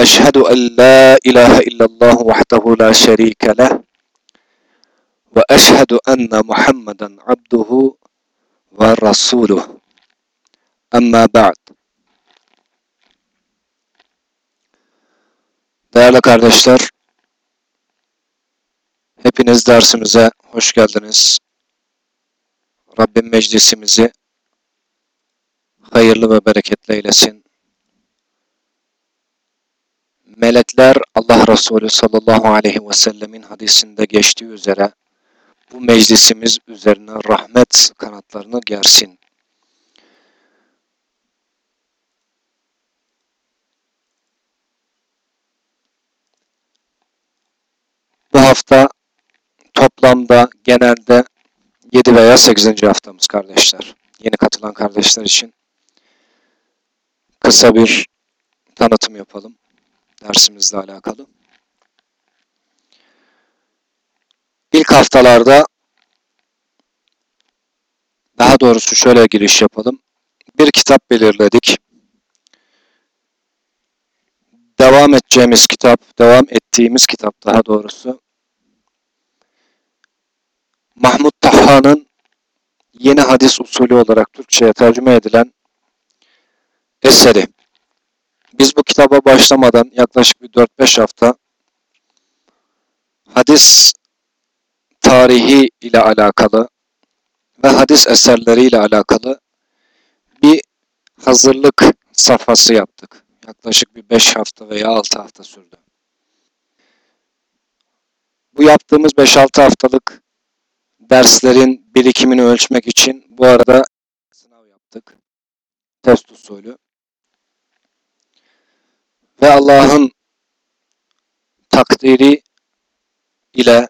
أشهد أن لا إله إلا الله وحده لا شريك له وأشهد أن محمدا عبده ورسوله أما بعد Değerli kardeşler, hepiniz dersimize hoş geldiniz. Rabbim meclisimizi hayırlı ve bereketli eylesin. Melekler Allah Resulü sallallahu aleyhi ve sellemin hadisinde geçtiği üzere bu meclisimiz üzerine rahmet kanatlarını gersin. Bu hafta toplamda genelde 7 veya 8. haftamız kardeşler. Yeni katılan kardeşler için kısa bir tanıtım yapalım dersimizle alakalı. İlk haftalarda daha doğrusu şöyle giriş yapalım. Bir kitap belirledik. Devam edeceğimiz kitap, devam ettiğimiz kitap daha doğrusu Mahmut Tahha'nın yeni hadis usulü olarak Türkçe'ye tercüme edilen eseri. Biz bu kitaba başlamadan yaklaşık bir 4-5 hafta hadis tarihi ile alakalı ve hadis eserleri ile alakalı bir hazırlık safhası yaptık. Yaklaşık bir 5 hafta veya 6 hafta sürdü. Bu yaptığımız 5-6 haftalık derslerin birikimini ölçmek için bu arada sınav yaptık. Test usulü. Ve Allah'ın takdiri ile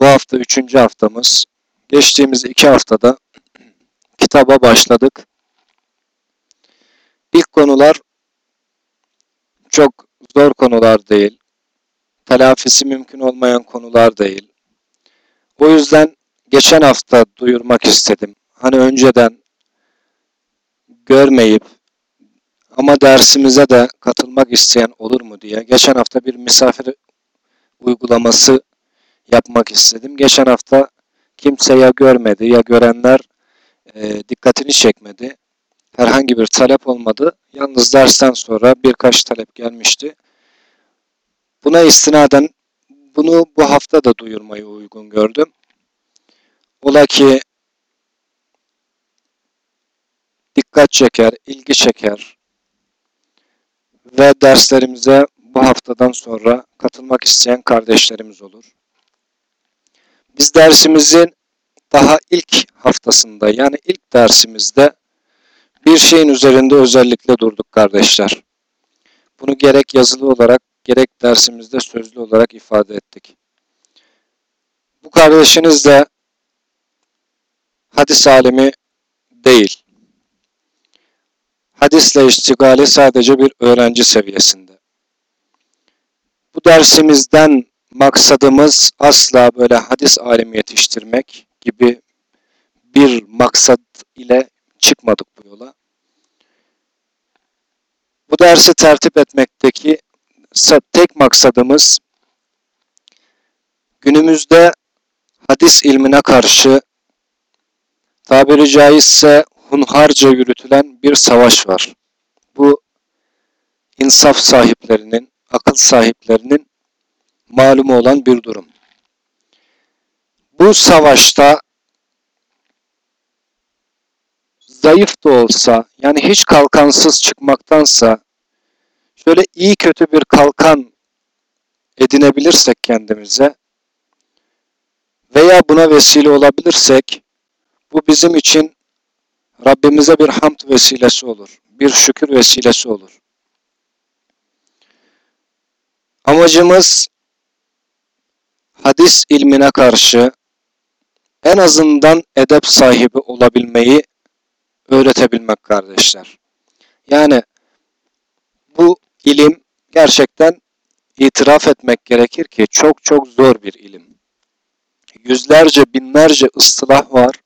bu hafta üçüncü haftamız. Geçtiğimiz iki haftada kitaba başladık. İlk konular çok zor konular değil. Telafisi mümkün olmayan konular değil. O yüzden geçen hafta duyurmak istedim. Hani önceden görmeyip ama dersimize de katılmak isteyen olur mu diye geçen hafta bir misafir uygulaması yapmak istedim. Geçen hafta kimse ya görmedi ya görenler e, dikkatini çekmedi. Herhangi bir talep olmadı. Yalnız dersten sonra birkaç talep gelmişti. Buna istinaden bunu bu hafta da duyurmayı uygun gördüm. Ola ki dikkat çeker, ilgi çeker ve derslerimize bu haftadan sonra katılmak isteyen kardeşlerimiz olur. Biz dersimizin daha ilk haftasında yani ilk dersimizde bir şeyin üzerinde özellikle durduk kardeşler. Bunu gerek yazılı olarak gerek dersimizde sözlü olarak ifade ettik. Bu kardeşiniz de hadis alimi değil. Hadisle iştigali sadece bir öğrenci seviyesinde. Bu dersimizden maksadımız asla böyle hadis alimi yetiştirmek gibi bir maksat ile çıkmadık bu yola. Bu dersi tertip etmekteki tek maksadımız günümüzde hadis ilmine karşı tabiri caizse hunharca yürütülen bir savaş var. Bu insaf sahiplerinin, akıl sahiplerinin malumu olan bir durum. Bu savaşta zayıf da olsa, yani hiç kalkansız çıkmaktansa şöyle iyi kötü bir kalkan edinebilirsek kendimize veya buna vesile olabilirsek bu bizim için Rabbimize bir hamd vesilesi olur. Bir şükür vesilesi olur. Amacımız hadis ilmine karşı en azından edep sahibi olabilmeyi öğretebilmek kardeşler. Yani bu ilim gerçekten itiraf etmek gerekir ki çok çok zor bir ilim. Yüzlerce, binlerce ıstılah var.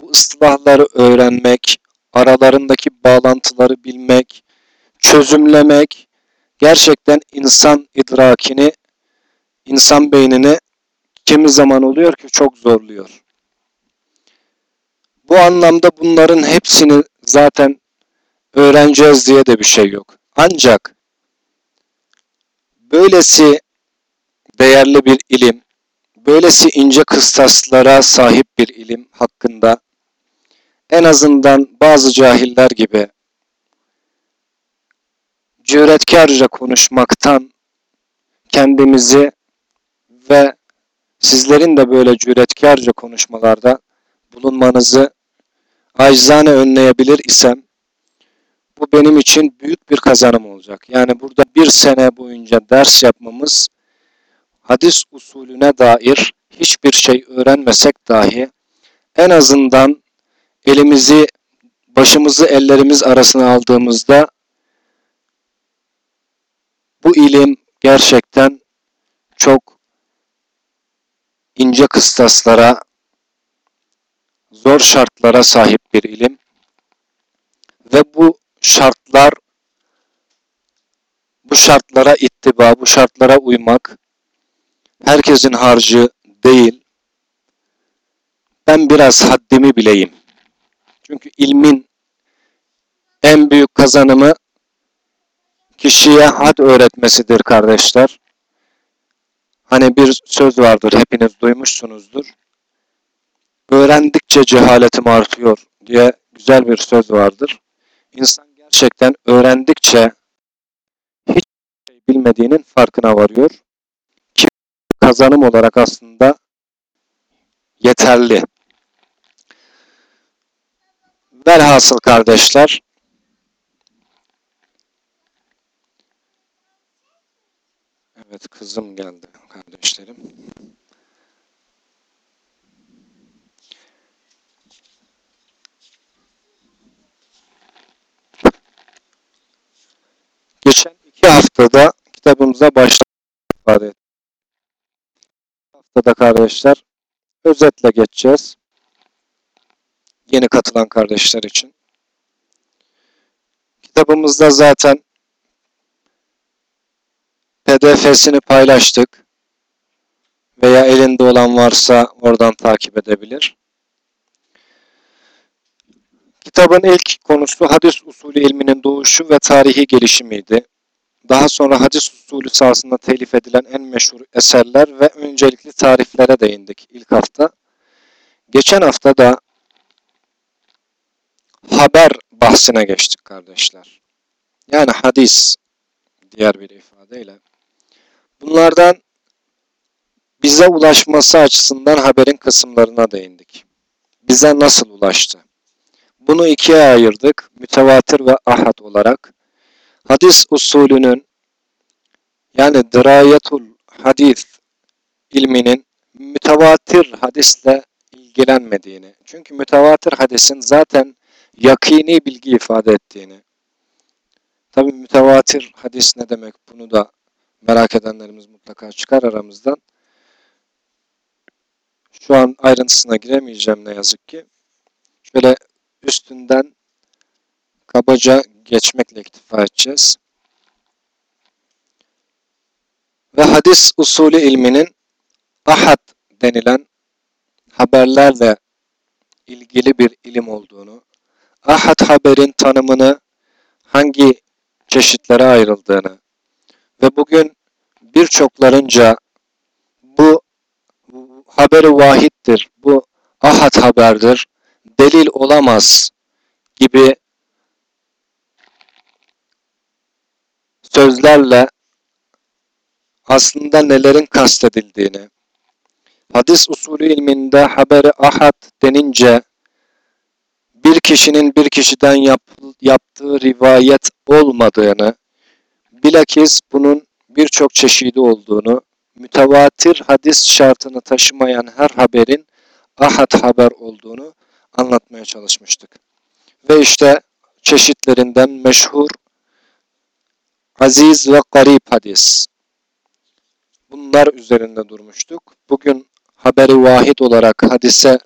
Bu ıstılahları öğrenmek, aralarındaki bağlantıları bilmek, çözümlemek gerçekten insan idrakini, insan beynini kimi zaman oluyor ki çok zorluyor. Bu anlamda bunların hepsini zaten öğreneceğiz diye de bir şey yok. Ancak böylesi değerli bir ilim, böylesi ince kıstaslara sahip bir ilim hakkında en azından bazı cahiller gibi cüretkarca konuşmaktan kendimizi ve sizlerin de böyle cüretkarca konuşmalarda bulunmanızı acizane önleyebilir isem bu benim için büyük bir kazanım olacak. Yani burada bir sene boyunca ders yapmamız hadis usulüne dair hiçbir şey öğrenmesek dahi en azından elimizi başımızı ellerimiz arasına aldığımızda bu ilim gerçekten çok ince kıstaslara, zor şartlara sahip bir ilim. Ve bu şartlar, bu şartlara ittiba, bu şartlara uymak herkesin harcı değil. Ben biraz haddimi bileyim. Çünkü ilmin en büyük kazanımı kişiye had öğretmesidir kardeşler. Hani bir söz vardır hepiniz duymuşsunuzdur. Öğrendikçe cehaletim artıyor diye güzel bir söz vardır. İnsan gerçekten öğrendikçe hiç şey bilmediğinin farkına varıyor. Ki kazanım olarak aslında yeterli. Velhasıl kardeşler, Evet kızım geldi kardeşlerim. Geçen iki haftada kitabımıza başladık haftada kardeşler özetle geçeceğiz. Yeni katılan kardeşler için. Kitabımızda zaten PDF'sini paylaştık. Veya elinde olan varsa oradan takip edebilir. Kitabın ilk konusu hadis usulü ilminin doğuşu ve tarihi gelişimiydi. Daha sonra hadis usulü sahasında telif edilen en meşhur eserler ve öncelikli tariflere değindik ilk hafta. Geçen hafta da haber bahsine geçtik kardeşler. Yani hadis diğer bir ifadeyle. Bunlardan bize ulaşması açısından haberin kısımlarına değindik. Bize nasıl ulaştı? Bunu ikiye ayırdık. Mütevatir ve ahad olarak. Hadis usulünün yani dirayetul hadis ilminin mütevatir hadisle ilgilenmediğini. Çünkü mütevatir hadisin zaten yakini bilgi ifade ettiğini. Tabi mütevatir hadis ne demek bunu da merak edenlerimiz mutlaka çıkar aramızdan. Şu an ayrıntısına giremeyeceğim ne yazık ki. Şöyle üstünden kabaca geçmekle iktifa edeceğiz. Ve hadis usulü ilminin ahad denilen haberlerle ilgili bir ilim olduğunu, ahad haberin tanımını hangi çeşitlere ayrıldığını, ve bugün birçoklarınca bu haberi vahittir, bu ahad haberdir, delil olamaz gibi sözlerle aslında nelerin kastedildiğini, hadis usulü ilminde haberi ahad denince bir kişinin bir kişiden yap, yaptığı rivayet olmadığını, Bilakis bunun birçok çeşidi olduğunu mütevatir hadis şartını taşımayan her haberin ahad haber olduğunu anlatmaya çalışmıştık. Ve işte çeşitlerinden meşhur aziz ve garip hadis. Bunlar üzerinde durmuştuk. Bugün haberi vahid olarak hadise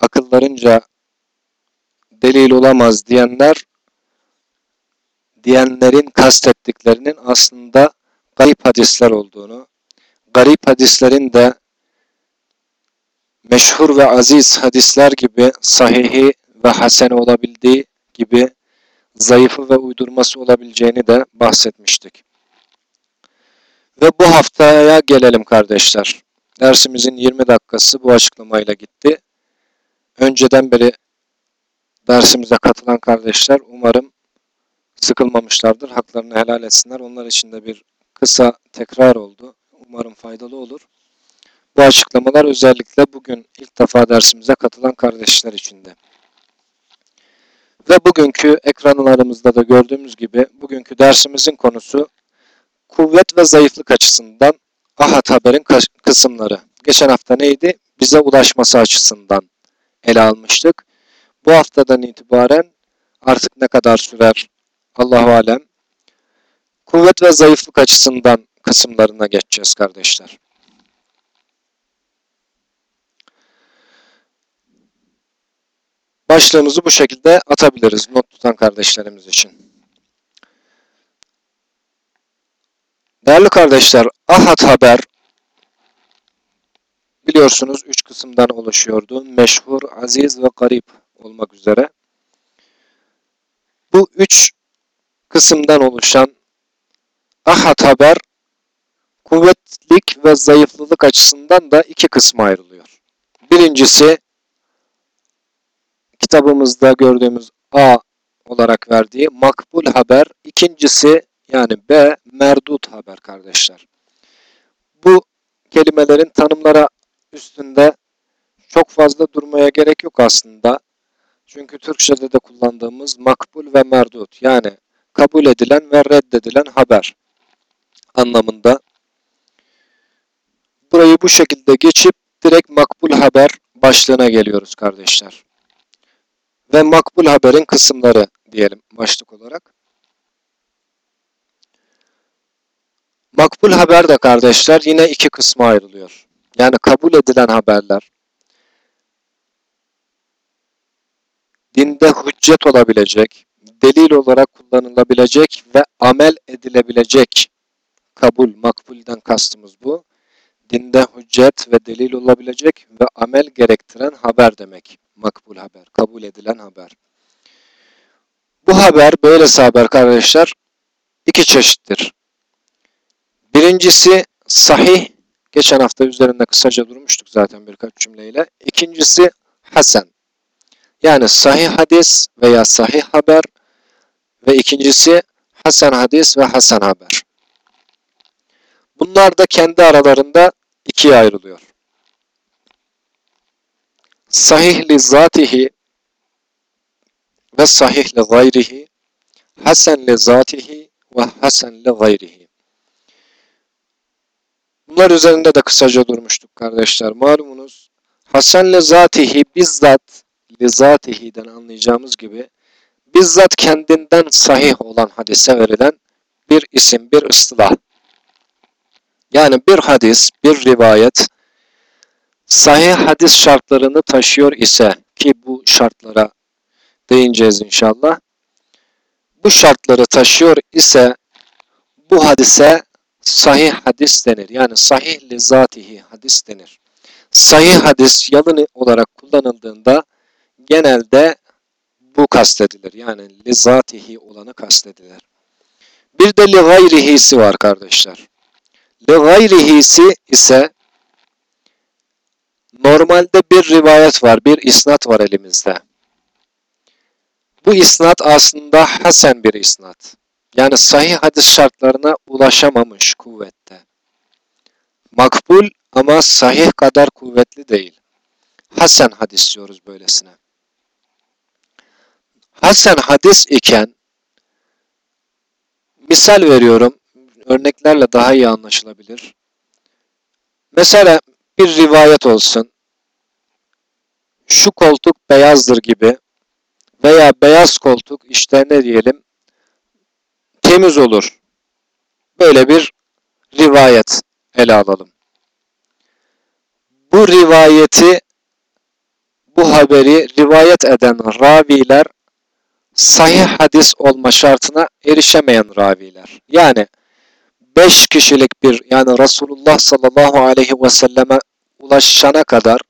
akıllarınca delil olamaz diyenler diyenlerin kastettiklerinin aslında garip hadisler olduğunu, garip hadislerin de meşhur ve aziz hadisler gibi sahihi ve hasene olabildiği gibi zayıfı ve uydurması olabileceğini de bahsetmiştik. Ve bu haftaya gelelim kardeşler. Dersimizin 20 dakikası bu açıklamayla gitti. Önceden beri dersimize katılan kardeşler umarım sıkılmamışlardır. Haklarını helal etsinler. Onlar için de bir kısa tekrar oldu. Umarım faydalı olur. Bu açıklamalar özellikle bugün ilk defa dersimize katılan kardeşler için de. Ve bugünkü ekranlarımızda da gördüğümüz gibi bugünkü dersimizin konusu kuvvet ve zayıflık açısından Ahad haberin kısımları. Geçen hafta neydi? Bize ulaşması açısından ele almıştık. Bu haftadan itibaren artık ne kadar sürer Allahu alem. Kuvvet ve zayıflık açısından kısımlarına geçeceğiz kardeşler. Başlığımızı bu şekilde atabiliriz not tutan kardeşlerimiz için. Değerli kardeşler, Ahad Haber biliyorsunuz üç kısımdan oluşuyordu. Meşhur, aziz ve garip olmak üzere. Bu üç kısımdan oluşan Ahad Haber kuvvetlik ve zayıflılık açısından da iki kısma ayrılıyor. Birincisi kitabımızda gördüğümüz A olarak verdiği makbul haber. İkincisi yani B merdut haber kardeşler. Bu kelimelerin tanımlara üstünde çok fazla durmaya gerek yok aslında. Çünkü Türkçe'de de kullandığımız makbul ve merdut yani kabul edilen ve reddedilen haber anlamında. Burayı bu şekilde geçip direkt makbul haber başlığına geliyoruz kardeşler. Ve makbul haberin kısımları diyelim başlık olarak. Makbul haber de kardeşler yine iki kısma ayrılıyor. Yani kabul edilen haberler. Dinde hüccet olabilecek, delil olarak kullanılabilecek ve amel edilebilecek kabul, makbulden kastımız bu. Dinde hüccet ve delil olabilecek ve amel gerektiren haber demek. Makbul haber, kabul edilen haber. Bu haber, böylesi haber kardeşler, iki çeşittir. Birincisi sahih, geçen hafta üzerinde kısaca durmuştuk zaten birkaç cümleyle. İkincisi hasen, yani sahih hadis veya sahih haber ve ikincisi hasen hadis ve hasen haber. Bunlar da kendi aralarında ikiye ayrılıyor. Sahih li zatihi ve sahih li gayrihi, hasen li zatihi ve hasen li gayrihi. Bunlar üzerinde de kısaca durmuştuk kardeşler. Malumunuz Hasan li zatihi bizzat li zatihi'den anlayacağımız gibi bizzat kendinden sahih olan hadise verilen bir isim, bir ıstılah. Yani bir hadis, bir rivayet sahih hadis şartlarını taşıyor ise ki bu şartlara değineceğiz inşallah. Bu şartları taşıyor ise bu hadise sahih hadis denir. Yani sahih li zatihi hadis denir. Sahih hadis yalın olarak kullanıldığında genelde bu kastedilir. Yani li zatihi olanı kastedilir. Bir de li gayrihisi var kardeşler. Li gayrihisi ise normalde bir rivayet var, bir isnat var elimizde. Bu isnat aslında hasen bir isnat. Yani sahih hadis şartlarına ulaşamamış kuvvette. Makbul ama sahih kadar kuvvetli değil. Hasen hadis diyoruz böylesine. Hasen hadis iken misal veriyorum. Örneklerle daha iyi anlaşılabilir. Mesela bir rivayet olsun. Şu koltuk beyazdır gibi veya beyaz koltuk işte ne diyelim temiz olur. Böyle bir rivayet ele alalım. Bu rivayeti bu haberi rivayet eden raviler sahih hadis olma şartına erişemeyen raviler. Yani beş kişilik bir yani Resulullah sallallahu aleyhi ve selleme ulaşana kadar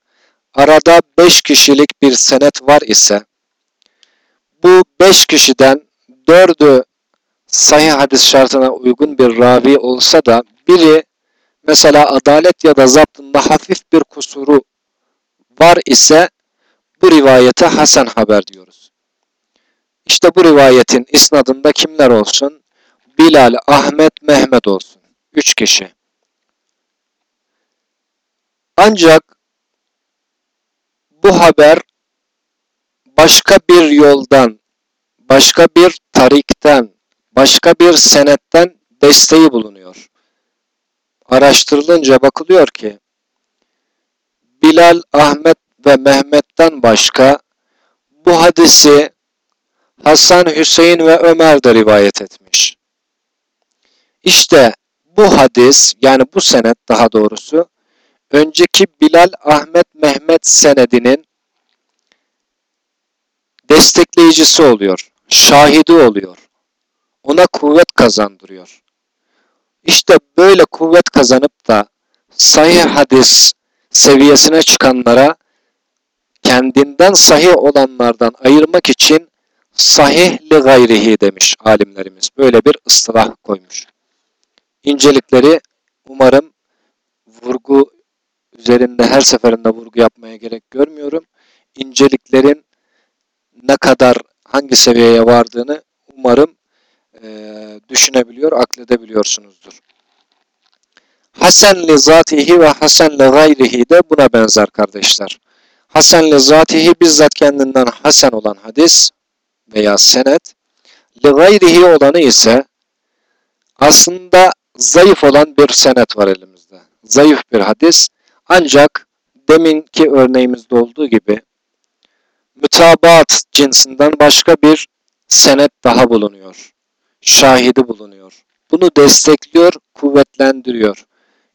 arada beş kişilik bir senet var ise bu beş kişiden dördü sahih hadis şartına uygun bir ravi olsa da biri mesela adalet ya da zaptında hafif bir kusuru var ise bu rivayete Hasan haber diyoruz. İşte bu rivayetin isnadında kimler olsun? Bilal, Ahmet, Mehmet olsun. Üç kişi. Ancak bu haber başka bir yoldan, başka bir tarikten, başka bir senetten desteği bulunuyor. Araştırılınca bakılıyor ki Bilal, Ahmet ve Mehmet'ten başka bu hadisi Hasan, Hüseyin ve Ömer de rivayet etmiş. İşte bu hadis yani bu senet daha doğrusu önceki Bilal, Ahmet, Mehmet senedinin destekleyicisi oluyor, şahidi oluyor. Ona kuvvet kazandırıyor. İşte böyle kuvvet kazanıp da sahih hadis seviyesine çıkanlara kendinden sahih olanlardan ayırmak için sahih li gayrihi demiş alimlerimiz. Böyle bir ıstılah koymuş. İncelikleri umarım vurgu üzerinde her seferinde vurgu yapmaya gerek görmüyorum. İnceliklerin ne kadar hangi seviyeye vardığını umarım e, düşünebiliyor, akledebiliyorsunuzdur. Hasen li zatihi ve hasen li gayrihi de buna benzer kardeşler. Hasen li zatihi bizzat kendinden hasen olan hadis veya senet. Li gayrihi olanı ise aslında zayıf olan bir senet var elimizde. Zayıf bir hadis. Ancak deminki örneğimizde olduğu gibi mütabaat cinsinden başka bir senet daha bulunuyor. Şahidi bulunuyor. Bunu destekliyor, kuvvetlendiriyor.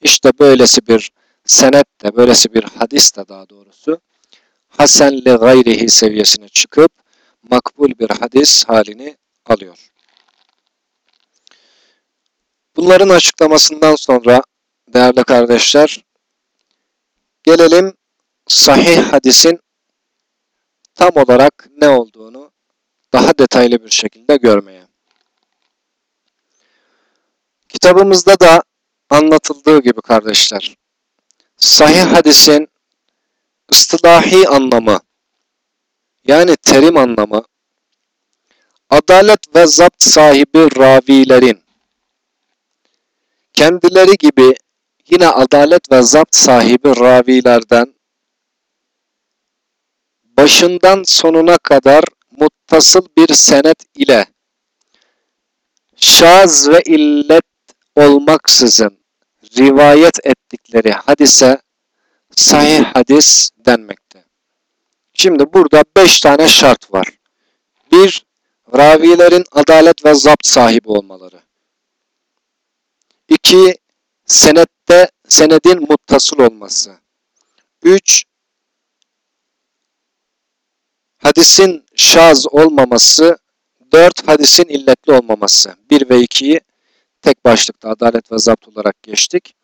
İşte böylesi bir senet de, böylesi bir hadis de daha doğrusu hasen li gayrihi seviyesine çıkıp makbul bir hadis halini alıyor. Bunların açıklamasından sonra değerli kardeşler gelelim sahih hadisin tam olarak ne olduğunu daha detaylı bir şekilde görmeye. Kitabımızda da anlatıldığı gibi kardeşler, sahih hadisin ıstılahi anlamı, yani terim anlamı, adalet ve zapt sahibi ravilerin, kendileri gibi yine adalet ve zapt sahibi ravilerden başından sonuna kadar muttasıl bir senet ile şaz ve illet olmaksızın rivayet ettikleri hadise sahih hadis denmekte. Şimdi burada beş tane şart var. Bir, ravilerin adalet ve zapt sahibi olmaları. İki, senette senedin muttasıl olması. Üç, hadisin şaz olmaması. Dört, hadisin illetli olmaması. Bir ve ikiyi tek başlıkta adalet ve zapt olarak geçtik.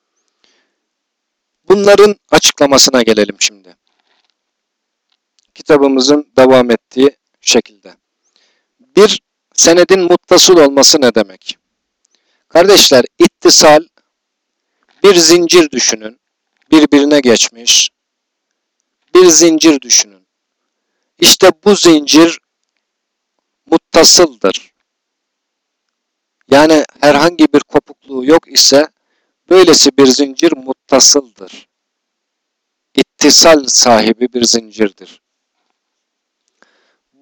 Bunların açıklamasına gelelim şimdi. Kitabımızın devam ettiği şekilde. Bir, senedin muttasıl olması ne demek? Kardeşler, ittisal bir zincir düşünün. Birbirine geçmiş. Bir zincir düşünün. İşte bu zincir muttasıldır. Yani herhangi bir kopukluğu yok ise böylesi bir zincir muttasıldır. İttisal sahibi bir zincirdir.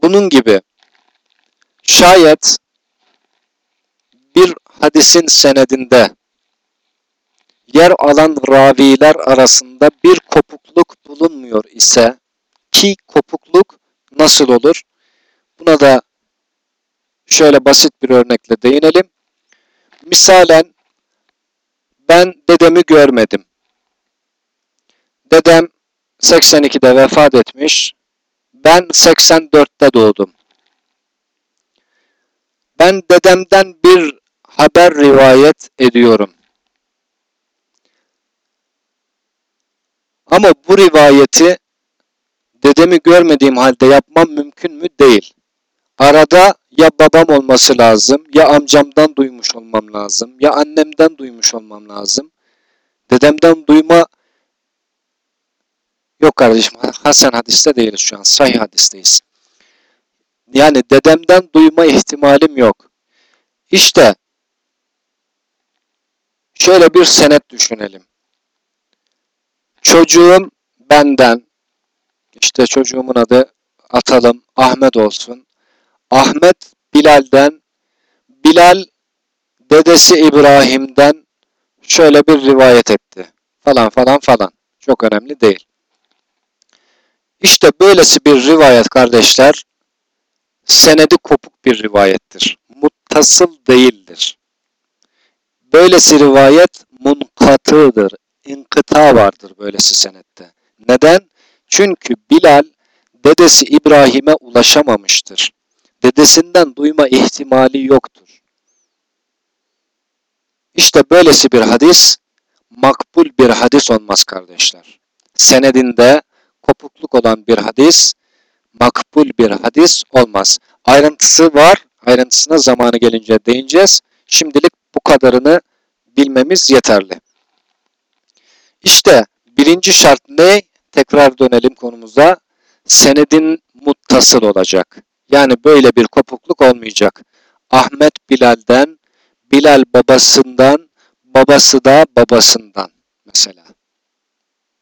Bunun gibi şayet bir hadisin senedinde yer alan raviler arasında bir kopukluk bulunmuyor ise ki kopukluk nasıl olur? Buna da şöyle basit bir örnekle değinelim. Misalen ben dedemi görmedim. Dedem 82'de vefat etmiş. Ben 84'te doğdum. Ben dedemden bir haber rivayet ediyorum. Ama bu rivayeti dedemi görmediğim halde yapmam mümkün mü? Değil. Arada ya babam olması lazım, ya amcamdan duymuş olmam lazım, ya annemden duymuş olmam lazım. Dedemden duyma yok kardeşim. Hasan hadiste değiliz şu an. Sahih hadisteyiz. Yani dedemden duyma ihtimalim yok. İşte şöyle bir senet düşünelim. Çocuğum benden, işte çocuğumun adı atalım Ahmet olsun. Ahmet Bilal'den, Bilal dedesi İbrahim'den şöyle bir rivayet etti. Falan falan falan. Çok önemli değil. İşte böylesi bir rivayet kardeşler senedi kopuk bir rivayettir. Muttasıl değildir. Böylesi rivayet munkatıdır. İnkıta vardır böylesi senette. Neden? Çünkü Bilal dedesi İbrahim'e ulaşamamıştır. Dedesinden duyma ihtimali yoktur. İşte böylesi bir hadis makbul bir hadis olmaz kardeşler. Senedinde kopukluk olan bir hadis makbul bir hadis olmaz. Ayrıntısı var. Ayrıntısına zamanı gelince değineceğiz. Şimdilik bu kadarını bilmemiz yeterli. İşte birinci şart ne? Tekrar dönelim konumuza. Senedin muttasıl olacak. Yani böyle bir kopukluk olmayacak. Ahmet Bilal'den, Bilal babasından, babası da babasından mesela.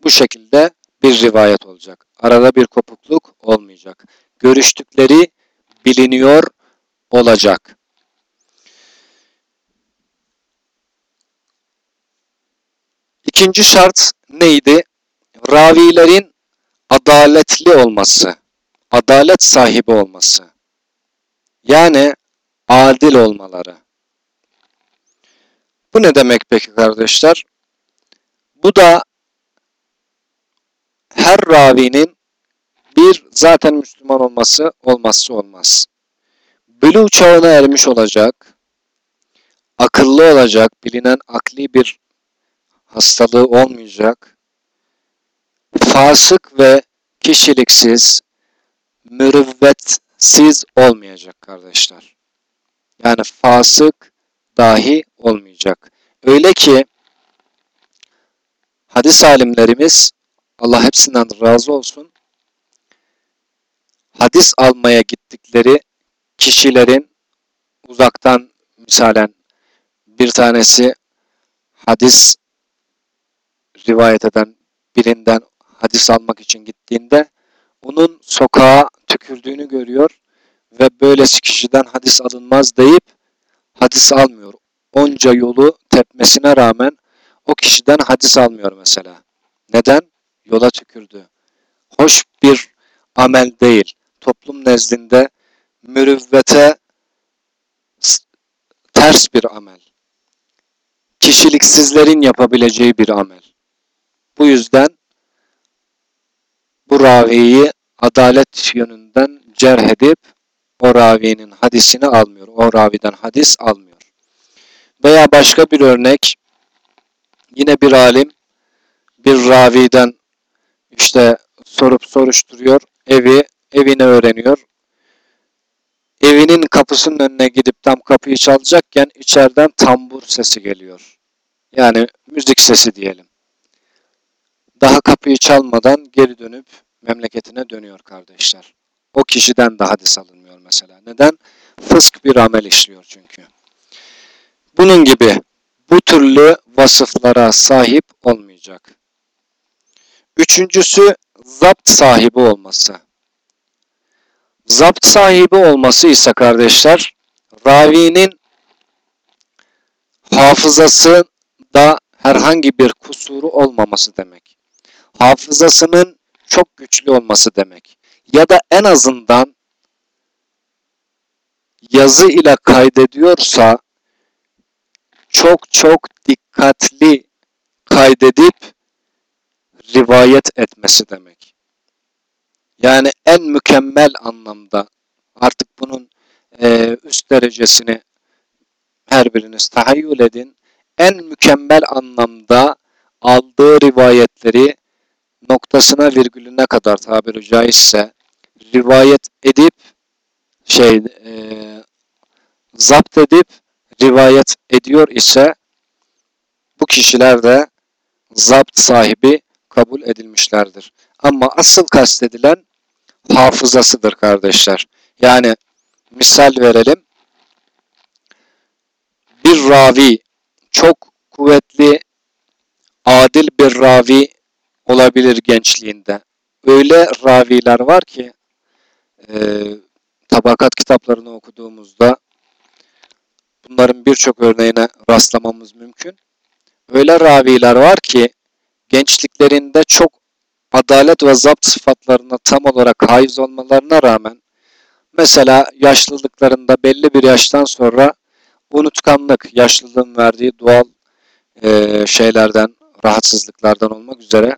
Bu şekilde bir rivayet olacak. Arada bir kopukluk olmayacak. Görüştükleri biliniyor olacak. İkinci şart neydi? Ravilerin adaletli olması, adalet sahibi olması. Yani adil olmaları. Bu ne demek peki kardeşler? Bu da her ravinin bir zaten Müslüman olması olmazsa olmaz. Bülü çağına ermiş olacak, akıllı olacak, bilinen akli bir hastalığı olmayacak, fasık ve kişiliksiz, mürüvvetsiz olmayacak kardeşler. Yani fasık dahi olmayacak. Öyle ki hadis alimlerimiz Allah hepsinden razı olsun. Hadis almaya gittikleri kişilerin uzaktan misalen bir tanesi hadis rivayet eden birinden hadis almak için gittiğinde onun sokağa tükürdüğünü görüyor ve böylesi kişiden hadis alınmaz deyip hadis almıyor. Onca yolu tepmesine rağmen o kişiden hadis almıyor mesela. Neden? Yola tükürdü. Hoş bir amel değil. Toplum nezdinde mürüvvete ters bir amel. Kişiliksizlerin yapabileceği bir amel. Bu yüzden bu raviyi adalet yönünden cerh edip o ravinin hadisini almıyor. O raviden hadis almıyor. Veya başka bir örnek yine bir alim bir raviden işte sorup soruşturuyor. Evi, evini öğreniyor. Evinin kapısının önüne gidip tam kapıyı çalacakken içeriden tambur sesi geliyor. Yani müzik sesi diyelim. Daha kapıyı çalmadan geri dönüp memleketine dönüyor kardeşler. O kişiden de hadis alınmıyor mesela. Neden? Fısk bir amel işliyor çünkü. Bunun gibi bu türlü vasıflara sahip olmayacak. Üçüncüsü zapt sahibi olması. Zapt sahibi olması ise kardeşler ravinin hafızası da herhangi bir kusuru olmaması demek. Hafızasının çok güçlü olması demek. Ya da en azından yazı ile kaydediyorsa çok çok dikkatli kaydedip rivayet etmesi demek. Yani en mükemmel anlamda artık bunun e, üst derecesini her biriniz tahayyül edin. En mükemmel anlamda aldığı rivayetleri noktasına virgülüne kadar tabiri caizse rivayet edip şey e, zapt edip rivayet ediyor ise bu kişiler de zapt sahibi kabul edilmişlerdir. Ama asıl kastedilen hafızasıdır kardeşler. Yani misal verelim. Bir ravi çok kuvvetli, adil bir ravi olabilir gençliğinde. Öyle raviler var ki e, tabakat kitaplarını okuduğumuzda bunların birçok örneğine rastlamamız mümkün. Öyle raviler var ki gençliklerinde çok adalet ve zapt sıfatlarına tam olarak haiz olmalarına rağmen mesela yaşlılıklarında belli bir yaştan sonra unutkanlık, yaşlılığın verdiği doğal e, şeylerden, rahatsızlıklardan olmak üzere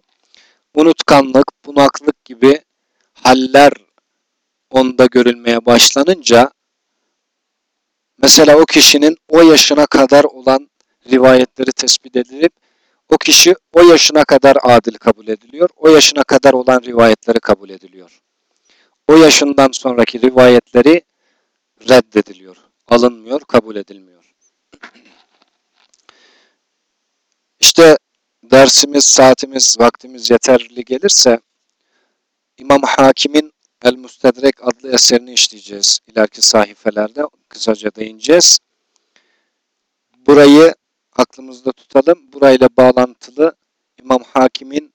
unutkanlık, bunaklık gibi haller onda görülmeye başlanınca mesela o kişinin o yaşına kadar olan rivayetleri tespit edilip o kişi o yaşına kadar adil kabul ediliyor. O yaşına kadar olan rivayetleri kabul ediliyor. O yaşından sonraki rivayetleri reddediliyor. Alınmıyor, kabul edilmiyor. İşte dersimiz, saatimiz, vaktimiz yeterli gelirse İmam Hakim'in El Müstedrek adlı eserini işleyeceğiz. İleriki sahifelerde kısaca değineceğiz. Burayı aklımızda tutalım. Burayla bağlantılı İmam Hakim'in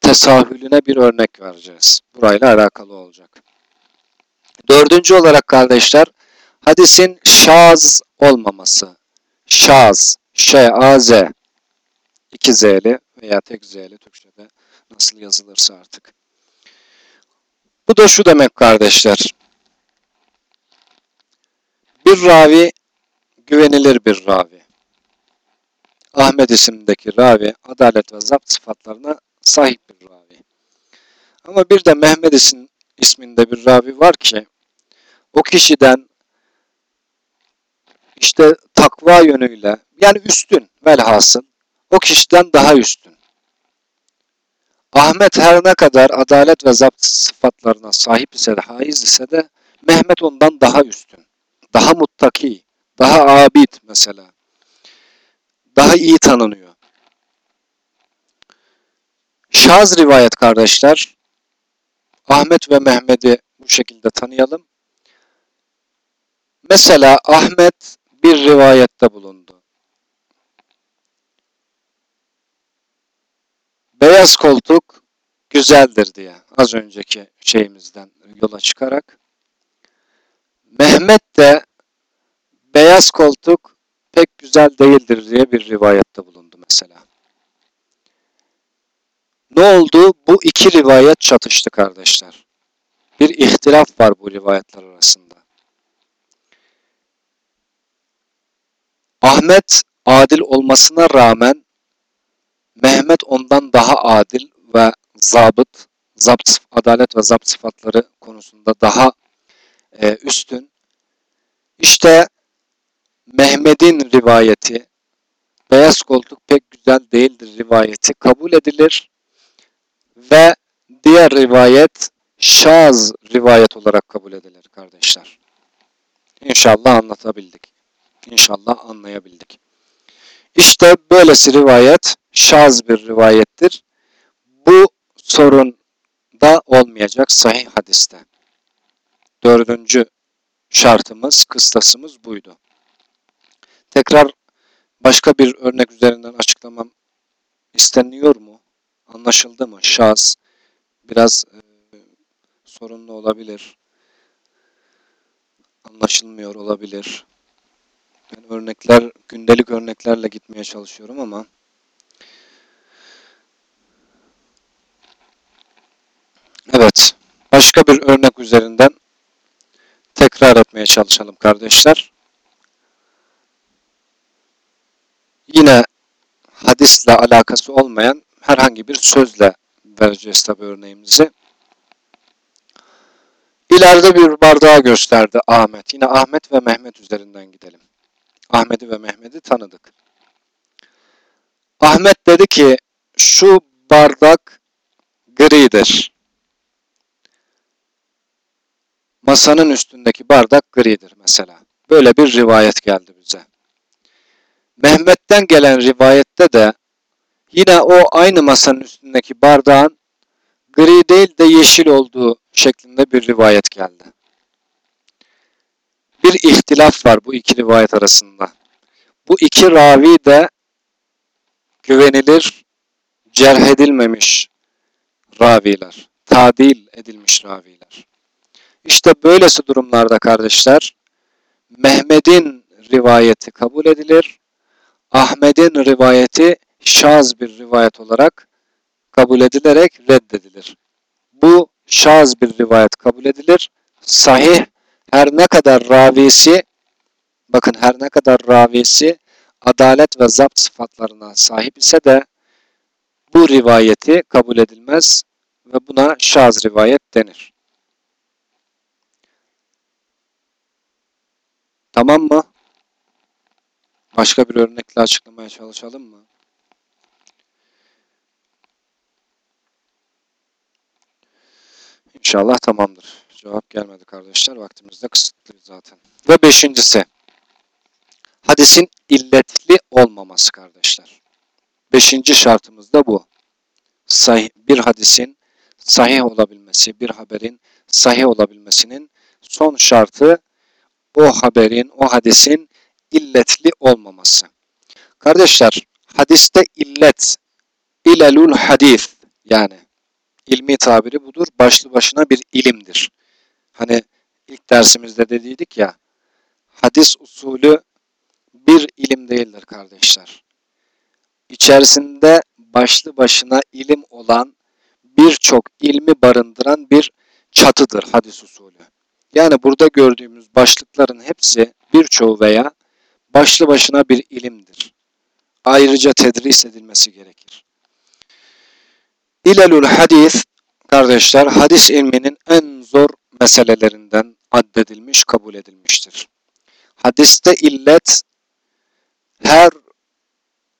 tesahülüne bir örnek vereceğiz. Burayla alakalı olacak. Dördüncü olarak kardeşler, hadisin şaz olmaması. Şaz, Ş-A-Z. İki Z'li veya tek Z'li Türkçe'de nasıl yazılırsa artık. Bu da şu demek kardeşler. Bir ravi güvenilir bir ravi. Ahmet isimdeki ravi adalet ve zapt sıfatlarına sahip bir ravi. Ama bir de Mehmet isim, isminde bir ravi var ki o kişiden işte takva yönüyle yani üstün velhasıl o kişiden daha üstün. Ahmet her ne kadar adalet ve zapt sıfatlarına sahip ise de haiz ise de Mehmet ondan daha üstün. Daha muttaki, daha abid mesela. Daha iyi tanınıyor. Şaz rivayet kardeşler. Ahmet ve Mehmet'i bu şekilde tanıyalım. Mesela Ahmet bir rivayette bulundu. Beyaz koltuk güzeldir diye az önceki şeyimizden yola çıkarak. Mehmet de beyaz koltuk pek güzel değildir diye bir rivayette bulundu mesela. Ne oldu? Bu iki rivayet çatıştı kardeşler. Bir ihtilaf var bu rivayetler arasında. Ahmet adil olmasına rağmen Mehmet ondan daha adil ve zabıt, zapt, adalet ve zapt sıfatları konusunda daha e, üstün. İşte Mehmet'in rivayeti, beyaz koltuk pek güzel değildir rivayeti kabul edilir ve diğer rivayet şaz rivayet olarak kabul edilir kardeşler. İnşallah anlatabildik. İnşallah anlayabildik. İşte böylesi rivayet şaz bir rivayettir. Bu sorun da olmayacak sahih hadiste. Dördüncü şartımız, kıstasımız buydu. Tekrar başka bir örnek üzerinden açıklamam isteniyor mu? Anlaşıldı mı? Şaz biraz e, sorunlu olabilir. Anlaşılmıyor olabilir. Ben örnekler, gündelik örneklerle gitmeye çalışıyorum ama Evet. Başka bir örnek üzerinden tekrar etmeye çalışalım kardeşler. Yine hadisle alakası olmayan herhangi bir sözle vereceğiz tabi örneğimizi. İleride bir bardağı gösterdi Ahmet. Yine Ahmet ve Mehmet üzerinden gidelim. Ahmet'i ve Mehmet'i tanıdık. Ahmet dedi ki şu bardak gridir. Masanın üstündeki bardak gridir mesela. Böyle bir rivayet geldi bize. Mehmet'ten gelen rivayette de yine o aynı masanın üstündeki bardağın gri değil de yeşil olduğu şeklinde bir rivayet geldi. Bir ihtilaf var bu iki rivayet arasında. Bu iki ravi de güvenilir, cerh edilmemiş raviler, tadil edilmiş raviler. İşte böylesi durumlarda kardeşler, Mehmet'in rivayeti kabul edilir, Ahmet'in rivayeti şaz bir rivayet olarak kabul edilerek reddedilir. Bu şaz bir rivayet kabul edilir. Sahih her ne kadar ravisi bakın her ne kadar ravisi adalet ve zapt sıfatlarına sahip ise de bu rivayeti kabul edilmez ve buna şaz rivayet denir. Tamam mı? Başka bir örnekle açıklamaya çalışalım mı? İnşallah tamamdır. Cevap gelmedi kardeşler. Vaktimiz de kısıtlı zaten. Ve beşincisi. Hadisin illetli olmaması kardeşler. Beşinci şartımız da bu. Sahih, bir hadisin sahih olabilmesi, bir haberin sahih olabilmesinin son şartı o haberin, o hadisin illetli olmaması. Kardeşler, hadiste illet, ilelul hadis yani ilmi tabiri budur. Başlı başına bir ilimdir. Hani ilk dersimizde dediydik ya, hadis usulü bir ilim değildir kardeşler. İçerisinde başlı başına ilim olan birçok ilmi barındıran bir çatıdır hadis usulü. Yani burada gördüğümüz başlıkların hepsi birçoğu veya başlı başına bir ilimdir. Ayrıca tedris edilmesi gerekir. İlelül hadis kardeşler hadis ilminin en zor meselelerinden addedilmiş, kabul edilmiştir. Hadiste illet her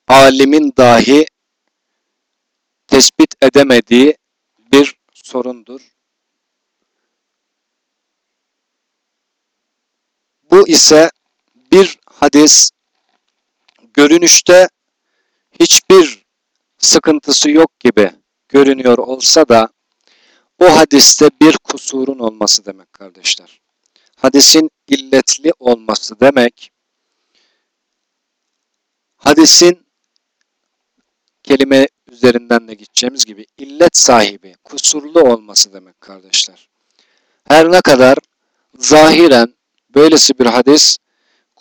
alimin dahi tespit edemediği bir sorundur. Bu ise bir hadis görünüşte hiçbir sıkıntısı yok gibi görünüyor olsa da o hadiste bir kusurun olması demek kardeşler. Hadisin illetli olması demek hadisin kelime üzerinden de gideceğimiz gibi illet sahibi, kusurlu olması demek kardeşler. Her ne kadar zahiren böylesi bir hadis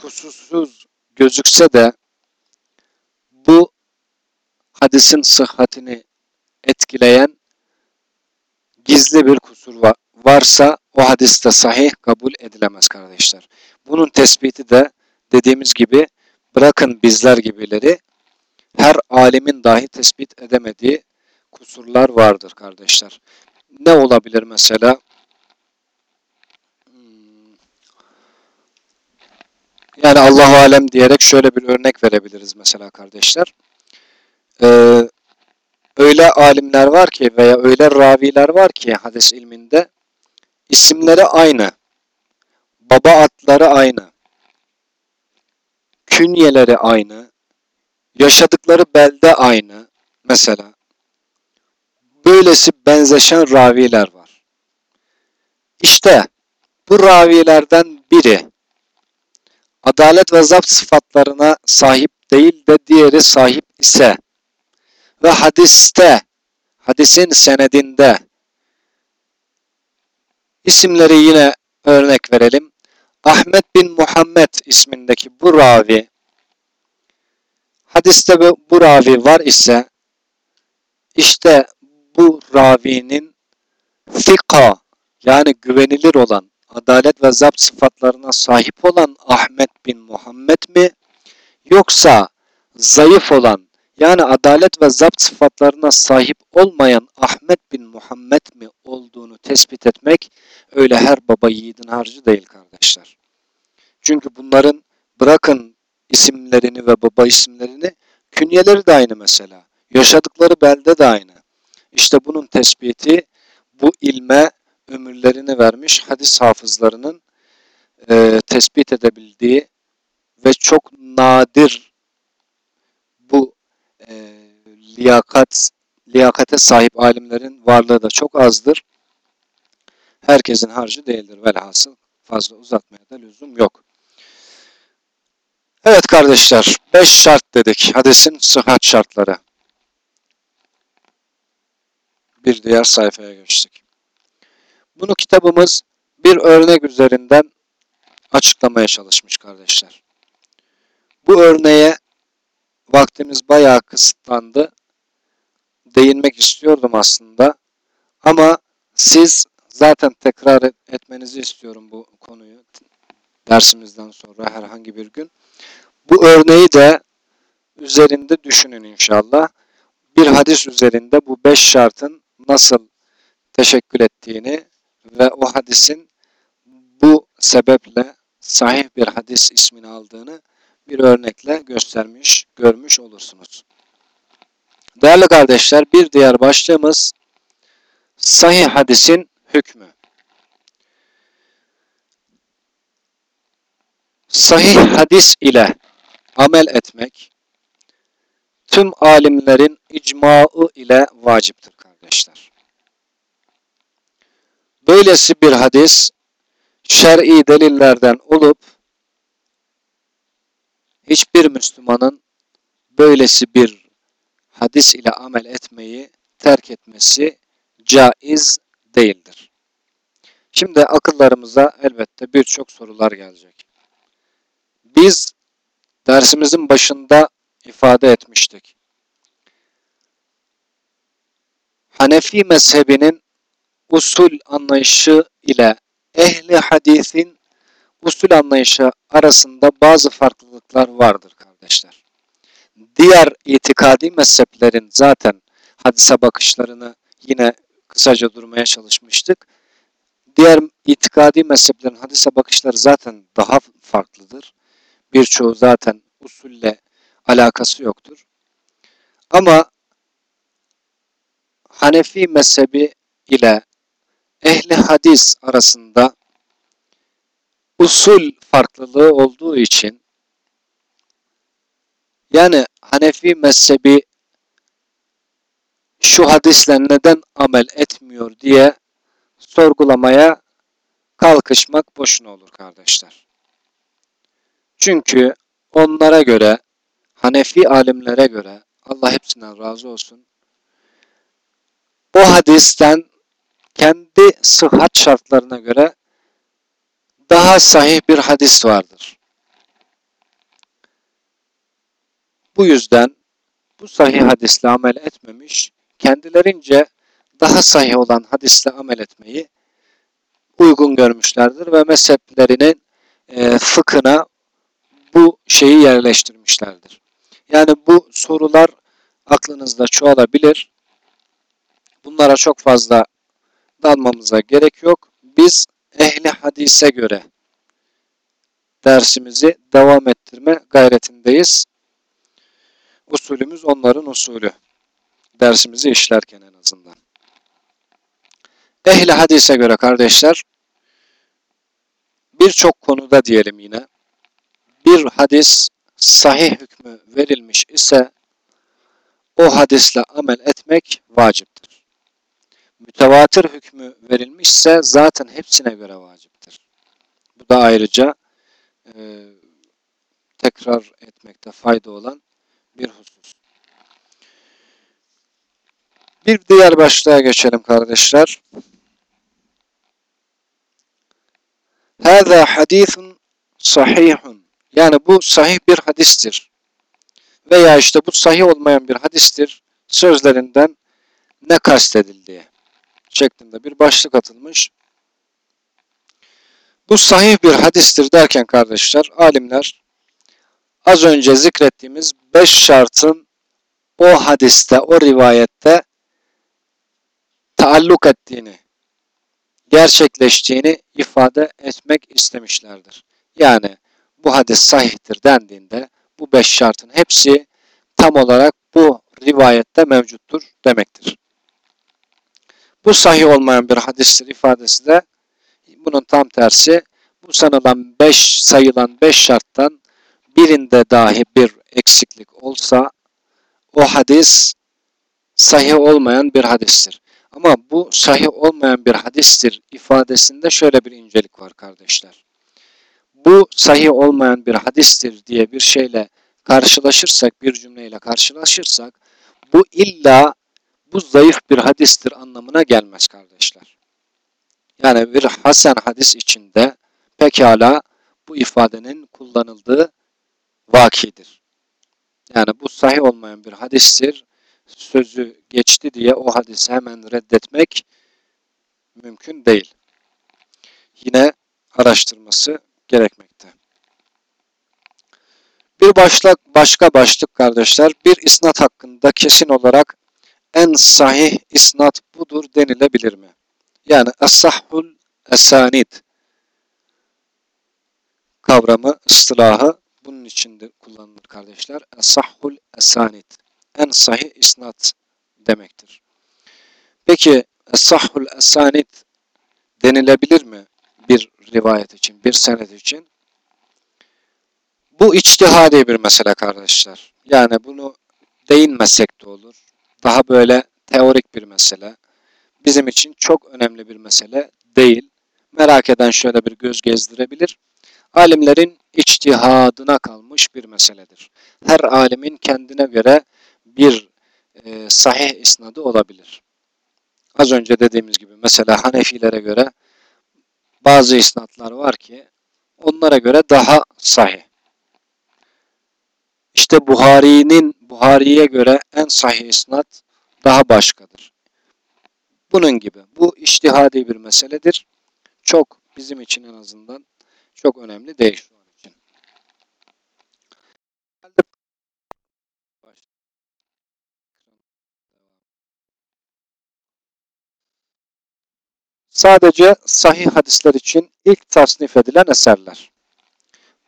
kusursuz gözükse de bu hadisin sıhhatini etkileyen gizli bir kusur varsa o hadiste sahih kabul edilemez kardeşler. Bunun tespiti de dediğimiz gibi bırakın bizler gibileri her alimin dahi tespit edemediği kusurlar vardır kardeşler. Ne olabilir mesela? Yani Allahu alem diyerek şöyle bir örnek verebiliriz mesela kardeşler. Ee, öyle alimler var ki veya öyle raviler var ki hadis ilminde isimleri aynı. Baba adları aynı. Künyeleri aynı. Yaşadıkları belde aynı. Mesela. Böylesi benzeşen raviler var. İşte bu ravilerden biri adalet ve zapt sıfatlarına sahip değil de diğeri sahip ise ve hadiste, hadisin senedinde isimleri yine örnek verelim. Ahmet bin Muhammed ismindeki bu ravi hadiste bu, ravi var ise işte bu ravinin fika yani güvenilir olan adalet ve zapt sıfatlarına sahip olan Ahmet bin Muhammed mi yoksa zayıf olan yani adalet ve zapt sıfatlarına sahip olmayan Ahmet bin Muhammed mi olduğunu tespit etmek öyle her baba yiğidin harcı değil kardeşler. Çünkü bunların bırakın isimlerini ve baba isimlerini künyeleri de aynı mesela. Yaşadıkları belde de aynı. İşte bunun tespiti bu ilme ömürlerini vermiş hadis hafızlarının e, tespit edebildiği ve çok nadir bu e, liyakat liyakate sahip alimlerin varlığı da çok azdır. Herkesin harcı değildir velhasıl. Fazla uzatmaya da lüzum yok. Evet kardeşler, beş şart dedik. Hadisin sıhhat şartları. Bir diğer sayfaya geçtik. Bunu kitabımız bir örnek üzerinden açıklamaya çalışmış kardeşler. Bu örneğe vaktimiz bayağı kısıtlandı. Değinmek istiyordum aslında. Ama siz zaten tekrar etmenizi istiyorum bu konuyu dersimizden sonra herhangi bir gün. Bu örneği de üzerinde düşünün inşallah. Bir hadis üzerinde bu beş şartın nasıl teşekkül ettiğini ve o hadisin bu sebeple sahih bir hadis ismini aldığını bir örnekle göstermiş, görmüş olursunuz. Değerli kardeşler, bir diğer başlığımız sahih hadisin hükmü. Sahih hadis ile amel etmek tüm alimlerin icmaı ile vaciptir kardeşler. Böylesi bir hadis şer'i delillerden olup hiçbir Müslümanın böylesi bir hadis ile amel etmeyi terk etmesi caiz değildir. Şimdi akıllarımıza elbette birçok sorular gelecek. Biz dersimizin başında ifade etmiştik. Hanefi mezhebinin usul anlayışı ile ehli hadisin usul anlayışı arasında bazı farklılıklar vardır kardeşler. Diğer itikadi mezheplerin zaten hadise bakışlarını yine kısaca durmaya çalışmıştık. Diğer itikadi mezheplerin hadise bakışları zaten daha farklıdır. Birçoğu zaten usulle alakası yoktur. Ama Hanefi mezhebi ile ehli hadis arasında usul farklılığı olduğu için yani Hanefi mezhebi şu hadisle neden amel etmiyor diye sorgulamaya kalkışmak boşuna olur kardeşler. Çünkü onlara göre, Hanefi alimlere göre, Allah hepsinden razı olsun, o hadisten kendi sıhhat şartlarına göre daha sahih bir hadis vardır. Bu yüzden bu sahih hadisle amel etmemiş, kendilerince daha sahih olan hadisle amel etmeyi uygun görmüşlerdir ve mezheplerinin e, fıkhına bu şeyi yerleştirmişlerdir. Yani bu sorular aklınızda çoğalabilir. Bunlara çok fazla dalmamıza gerek yok. Biz ehli hadise göre dersimizi devam ettirme gayretindeyiz. Usulümüz onların usulü. Dersimizi işlerken en azından. Ehli hadise göre kardeşler birçok konuda diyelim yine bir hadis sahih hükmü verilmiş ise o hadisle amel etmek vaciptir mütevatir hükmü verilmişse zaten hepsine göre vaciptir. Bu da ayrıca e, tekrar etmekte fayda olan bir husus. Bir diğer başlığa geçelim kardeşler. Hâzâ hadîthun sahihun. Yani bu sahih bir hadistir. Veya işte bu sahih olmayan bir hadistir. Sözlerinden ne kastedildiği şeklinde bir başlık atılmış. Bu sahih bir hadistir derken kardeşler, alimler az önce zikrettiğimiz beş şartın o hadiste, o rivayette taalluk ettiğini, gerçekleştiğini ifade etmek istemişlerdir. Yani bu hadis sahihtir dendiğinde bu beş şartın hepsi tam olarak bu rivayette mevcuttur demektir. Bu sahih olmayan bir hadistir ifadesi de bunun tam tersi bu sanılan beş sayılan beş şarttan birinde dahi bir eksiklik olsa o hadis sahih olmayan bir hadistir. Ama bu sahih olmayan bir hadistir ifadesinde şöyle bir incelik var kardeşler. Bu sahih olmayan bir hadistir diye bir şeyle karşılaşırsak, bir cümleyle karşılaşırsak bu illa bu zayıf bir hadistir anlamına gelmez kardeşler. Yani bir hasen hadis içinde pekala bu ifadenin kullanıldığı vakidir. Yani bu sahih olmayan bir hadistir. Sözü geçti diye o hadisi hemen reddetmek mümkün değil. Yine araştırması gerekmekte. Bir başlık, başka başlık kardeşler, bir isnat hakkında kesin olarak en sahih isnat budur denilebilir mi? Yani es-sahhul esanid kavramı, ıstılahı bunun içinde kullanılır kardeşler. Es-sahhul esanid en sahih isnat demektir. Peki es-sahhul esanid denilebilir mi bir rivayet için, bir senet için? Bu içtihadi bir mesele kardeşler. Yani bunu değinmesek de olur. Daha böyle teorik bir mesele. Bizim için çok önemli bir mesele değil. Merak eden şöyle bir göz gezdirebilir. Alimlerin içtihadına kalmış bir meseledir. Her alimin kendine göre bir e, sahih isnadı olabilir. Az önce dediğimiz gibi mesela Hanefilere göre bazı isnatlar var ki onlara göre daha sahih. İşte Buhari'nin Buhari'ye göre en sahih isnat daha başkadır. Bunun gibi. Bu iştihadi bir meseledir. Çok bizim için en azından çok önemli değil şu an için. Sadece sahih hadisler için ilk tasnif edilen eserler.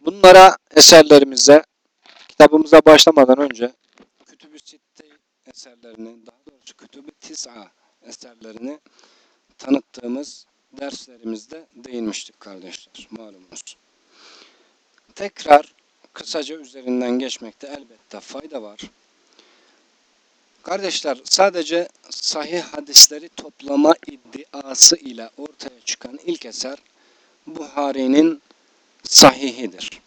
Bunlara eserlerimize kitabımıza başlamadan önce Kütüb-ü Sitte eserlerini, daha doğrusu Kütüb-ü Tis'a eserlerini tanıttığımız derslerimizde değinmiştik kardeşler, malumunuz. Tekrar kısaca üzerinden geçmekte elbette fayda var. Kardeşler sadece sahih hadisleri toplama iddiası ile ortaya çıkan ilk eser Buhari'nin sahihidir.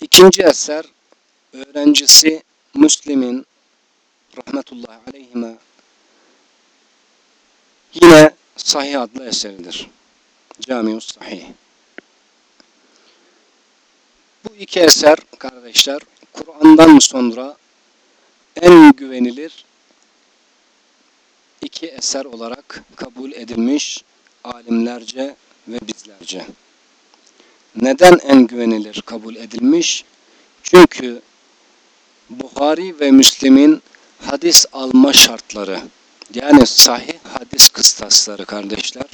İkinci eser öğrencisi Müslim'in rahmetullahi aleyhime yine Sahih adlı eseridir. Camius Sahih. Bu iki eser kardeşler Kur'an'dan sonra en güvenilir iki eser olarak kabul edilmiş alimlerce ve bizlerce. Neden en güvenilir kabul edilmiş? Çünkü Buhari ve Müslim'in hadis alma şartları yani sahih hadis kıstasları kardeşler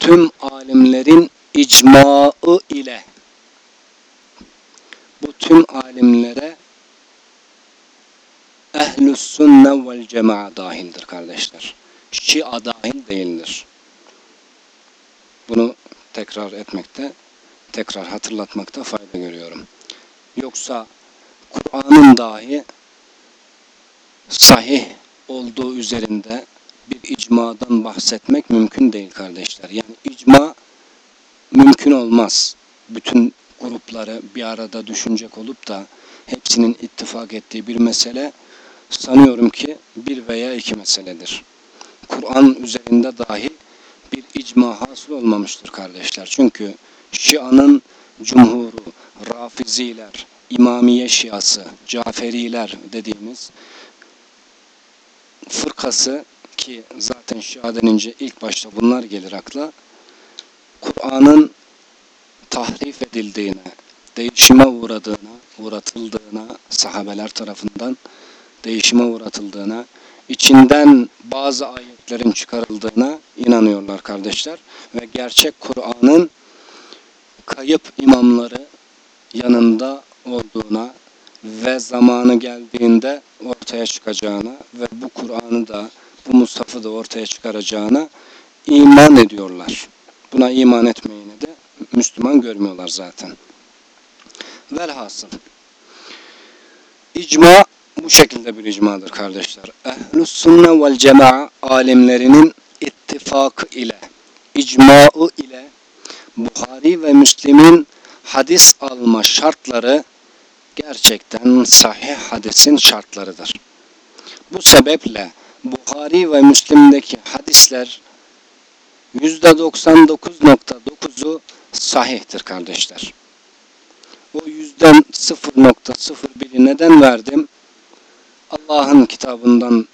tüm alimlerin icmaı ile bu tüm alimlere ehlüs sünne vel cema'a dahildir kardeşler. Şia dahil değildir. Bunu tekrar etmekte, tekrar hatırlatmakta fayda görüyorum. Yoksa Kur'an'ın dahi sahih olduğu üzerinde bir icmadan bahsetmek mümkün değil kardeşler. Yani icma mümkün olmaz. Bütün grupları bir arada düşünecek olup da hepsinin ittifak ettiği bir mesele sanıyorum ki bir veya iki meseledir. Kur'an üzerinde dahi bir icma hasıl olmamıştır kardeşler. Çünkü Şia'nın cumhuru, Rafiziler, İmamiye Şiası, Caferiler dediğimiz fırkası ki zaten Şia denince ilk başta bunlar gelir akla. Kur'an'ın tahrif edildiğine, değişime uğradığına, uğratıldığına, sahabeler tarafından değişime uğratıldığına, içinden bazı ayetlerin çıkarıldığına inanıyorlar kardeşler. Ve gerçek Kur'an'ın kayıp imamları yanında olduğuna ve zamanı geldiğinde ortaya çıkacağına ve bu Kur'an'ı da bu Mustafa'ı da ortaya çıkaracağına iman ediyorlar. Buna iman etmeyeni de Müslüman görmüyorlar zaten. Velhasıl icma bu şekilde bir icmadır kardeşler. Ehlus sünne vel cema'a alimlerinin ittifakı ile, icmaı ile Buhari ve Müslim'in hadis alma şartları gerçekten sahih hadisin şartlarıdır. Bu sebeple Buhari ve Müslim'deki hadisler %99.9'u sahihtir kardeşler. O yüzden 0.01'i neden verdim? Allah'ın kitabından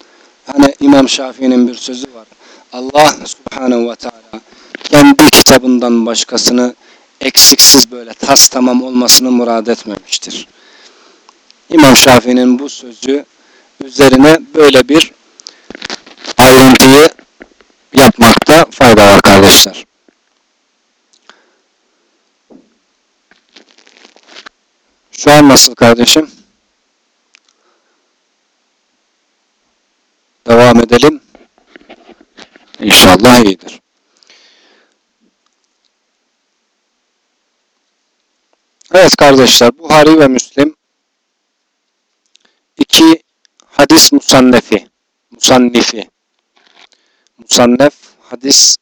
hani İmam Şafii'nin bir sözü var. Allah Subhanahu ve Teala kendi kitabından başkasını eksiksiz böyle tas tamam olmasını murad etmemiştir. İmam Şafii'nin bu sözü üzerine böyle bir ayrıntıyı yapmakta fayda var kardeşler. Şu an nasıl kardeşim? Devam edelim. İnşallah iyidir. Evet kardeşler, Buhari ve Müslim iki hadis musannefi, musannifi. Musannef hadis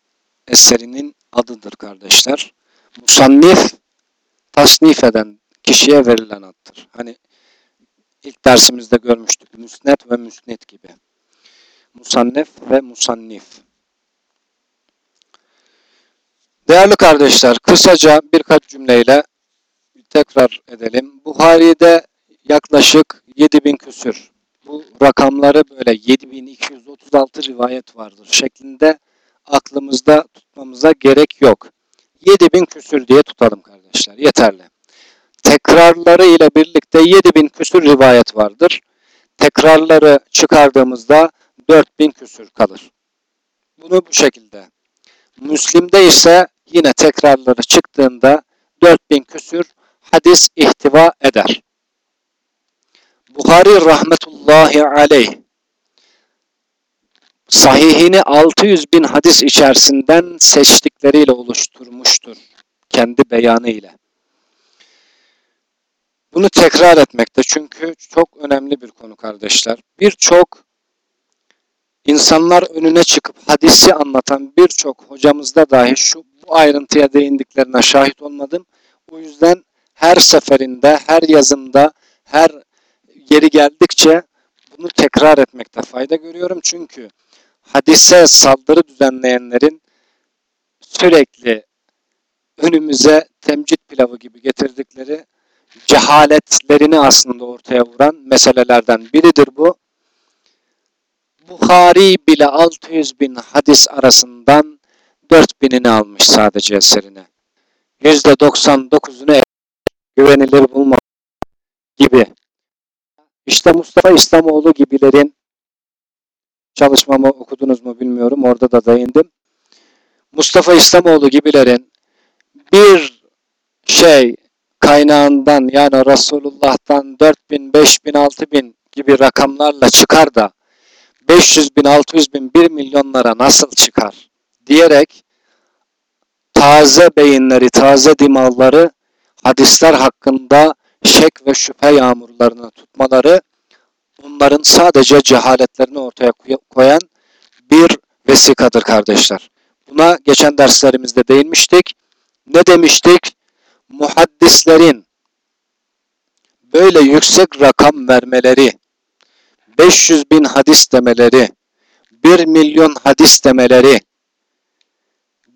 eserinin adıdır kardeşler. Musannif tasnif eden kişiye verilen addır. Hani ilk dersimizde görmüştük. Müsnet ve müsnet gibi. Musannef ve musannif. Değerli kardeşler, kısaca birkaç cümleyle tekrar edelim. Buhari'de yaklaşık 7000 küsür. Bu rakamları böyle 7236 rivayet vardır şeklinde aklımızda tutmamıza gerek yok. 7000 küsür diye tutalım kardeşler. Yeterli. Tekrarları ile birlikte 7000 küsür rivayet vardır. Tekrarları çıkardığımızda 4000 küsür kalır. Bunu bu şekilde. Müslim'de ise yine tekrarları çıktığında 4000 küsür hadis ihtiva eder. Buhari rahmetullahi aleyh sahihini 600 bin hadis içerisinden seçtikleriyle oluşturmuştur. Kendi beyanı ile. Bunu tekrar etmekte çünkü çok önemli bir konu kardeşler. Birçok insanlar önüne çıkıp hadisi anlatan birçok hocamızda dahi şu bu ayrıntıya değindiklerine şahit olmadım. O yüzden her seferinde, her yazımda, her geri geldikçe bunu tekrar etmekte fayda görüyorum. Çünkü hadise saldırı düzenleyenlerin sürekli önümüze temcit pilavı gibi getirdikleri cehaletlerini aslında ortaya vuran meselelerden biridir bu. Bukhari bile 600 bin hadis arasından 4000'ini almış sadece eserine. %99'unu güvenilir bulma gibi. İşte Mustafa İslamoğlu gibilerin çalışmamı okudunuz mu bilmiyorum. Orada da değindim. Mustafa İslamoğlu gibilerin bir şey kaynağından yani Resulullah'tan 4000, 5000, 6000 gibi rakamlarla çıkar da 500 bin, 600 bin, 1 milyonlara nasıl çıkar diyerek taze beyinleri, taze dimalları hadisler hakkında şek ve şüphe yağmurlarını tutmaları onların sadece cehaletlerini ortaya koyan bir vesikadır kardeşler. Buna geçen derslerimizde değinmiştik. Ne demiştik? Muhaddislerin böyle yüksek rakam vermeleri, 500 bin hadis demeleri, 1 milyon hadis demeleri,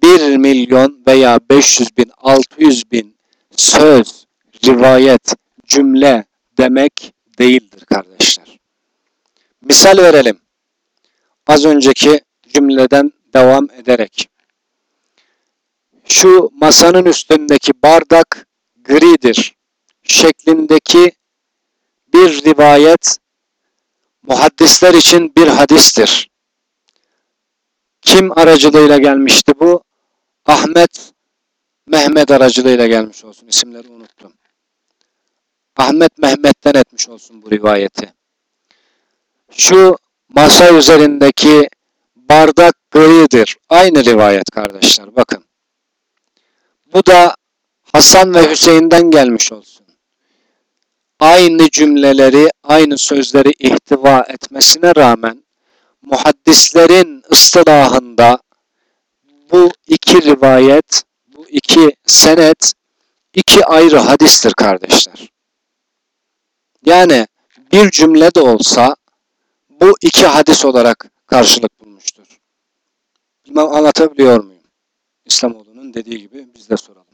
1 milyon veya 500 bin, 600 bin söz, rivayet, cümle demek değildir kardeşler. Misal verelim. Az önceki cümleden devam ederek. Şu masanın üstündeki bardak gridir şeklindeki bir rivayet muhaddisler için bir hadistir. Kim aracılığıyla gelmişti bu? Ahmet Mehmet aracılığıyla gelmiş olsun. İsimleri unuttum. Ahmet Mehmet'ten etmiş olsun bu rivayeti. Şu masa üzerindeki bardak gridir. Aynı rivayet kardeşler bakın. Bu da Hasan ve Hüseyin'den gelmiş olsun. Aynı cümleleri, aynı sözleri ihtiva etmesine rağmen muhaddislerin ıstılahında bu iki rivayet, iki senet iki ayrı hadistir kardeşler. Yani bir cümle de olsa bu iki hadis olarak karşılık bulmuştur. Bilmem anlatabiliyor muyum? İslamoğlu'nun dediği gibi biz de soralım.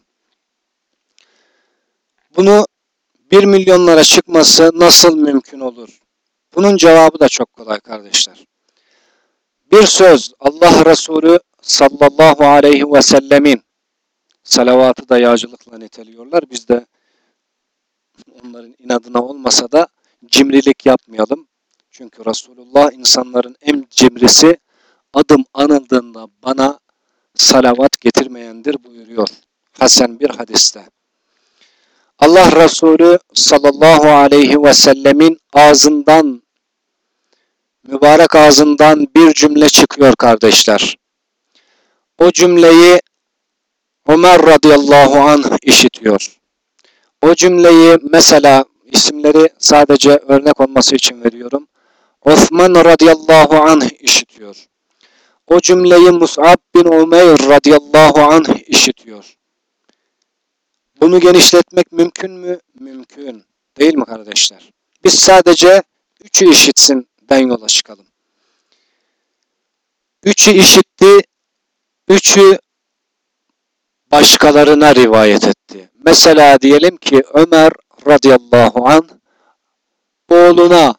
Bunu bir milyonlara çıkması nasıl mümkün olur? Bunun cevabı da çok kolay kardeşler. Bir söz Allah Resulü sallallahu aleyhi ve sellemin salavatı da yağcılıkla niteliyorlar. Biz de onların inadına olmasa da cimrilik yapmayalım. Çünkü Resulullah insanların en cimrisi adım anıldığında bana salavat getirmeyendir buyuruyor. Hasan bir hadiste. Allah Resulü sallallahu aleyhi ve sellemin ağzından mübarek ağzından bir cümle çıkıyor kardeşler. O cümleyi Ömer radıyallahu anh işitiyor. O cümleyi mesela isimleri sadece örnek olması için veriyorum. Osman radıyallahu anh işitiyor. O cümleyi Mus'ab bin Umeyr radıyallahu anh işitiyor. Bunu genişletmek mümkün mü? Mümkün. Değil mi kardeşler? Biz sadece üçü işitsin,den yola çıkalım. Üçü işitti, üçü başkalarına rivayet etti. Mesela diyelim ki Ömer radıyallahu an oğluna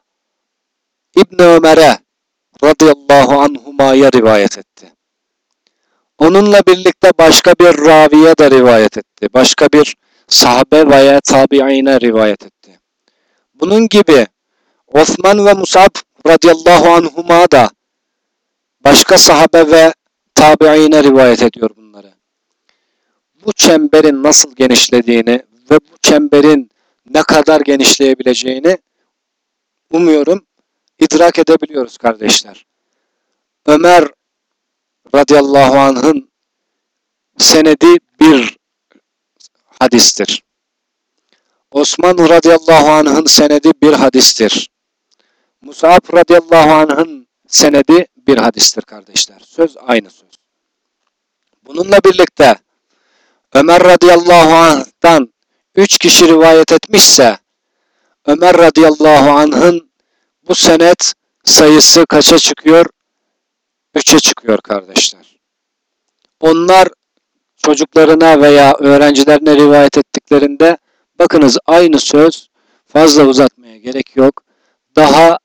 İbn Ömer'e radıyallahu anhuma'ya rivayet etti. Onunla birlikte başka bir raviye de rivayet etti. Başka bir sahabe veya tabi'ine rivayet etti. Bunun gibi Osman ve Musab radıyallahu anhuma da başka sahabe ve tabi'ine rivayet ediyor. Bu çemberin nasıl genişlediğini ve bu çemberin ne kadar genişleyebileceğini umuyorum idrak edebiliyoruz kardeşler. Ömer radıyallahu anh'ın senedi bir hadistir. Osman radıyallahu anh'ın senedi bir hadistir. Musab radıyallahu anh'ın senedi bir hadistir kardeşler. Söz aynı söz. Bununla birlikte Ömer radıyallahu anh'tan üç kişi rivayet etmişse Ömer radıyallahu anh'ın bu senet sayısı kaça çıkıyor? Üçe çıkıyor kardeşler. Onlar çocuklarına veya öğrencilerine rivayet ettiklerinde bakınız aynı söz fazla uzatmaya gerek yok. Daha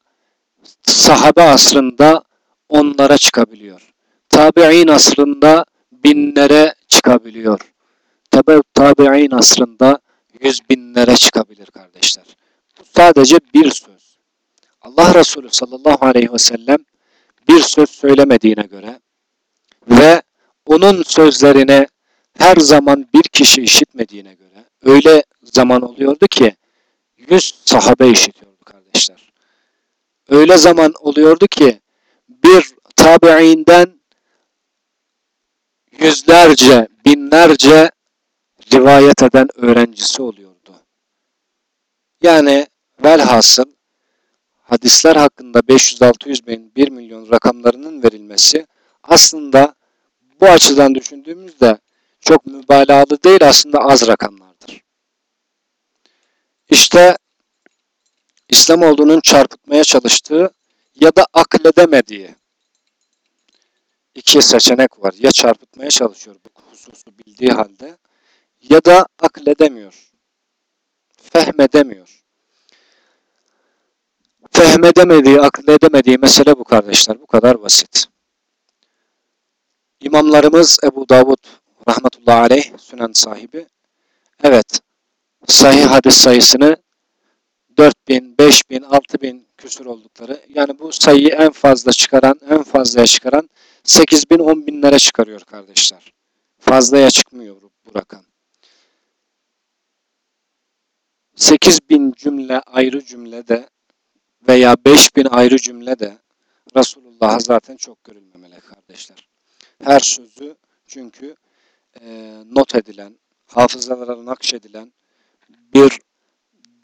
sahabe asrında onlara çıkabiliyor. Tabi'in asrında binlere çıkabiliyor. Tabi tabi'in asrında yüz binlere çıkabilir kardeşler. Bu sadece bir söz. Allah Resulü sallallahu aleyhi ve sellem bir söz söylemediğine göre ve onun sözlerini her zaman bir kişi işitmediğine göre öyle zaman oluyordu ki yüz sahabe işitiyordu kardeşler. Öyle zaman oluyordu ki bir tabi'inden yüzlerce, binlerce rivayet eden öğrencisi oluyordu. Yani velhasıl hadisler hakkında 500-600 bin, 1 milyon rakamlarının verilmesi aslında bu açıdan düşündüğümüzde çok mübalağalı değil aslında az rakamlardır. İşte İslam olduğunun çarpıtmaya çalıştığı ya da akledemediği iki seçenek var. Ya çarpıtmaya çalışıyor bu hususu bildiği halde ya da akledemiyor. Fehmedemiyor. Fehmedemediği, akledemediği mesele bu kardeşler. Bu kadar basit. İmamlarımız Ebu Davud rahmetullahi aleyh sünen sahibi evet sahih hadis sayısını 4000, 5000, 6000 küsur oldukları yani bu sayıyı en fazla çıkaran, en fazlaya çıkaran 8000, 10 binlere çıkarıyor kardeşler. Fazlaya çıkmıyor bu rakam. 8000 cümle ayrı cümlede veya 5000 ayrı cümlede Resulullah'a zaten çok görülmemeli kardeşler. Her sözü çünkü e, not edilen, hafızalara nakşedilen bir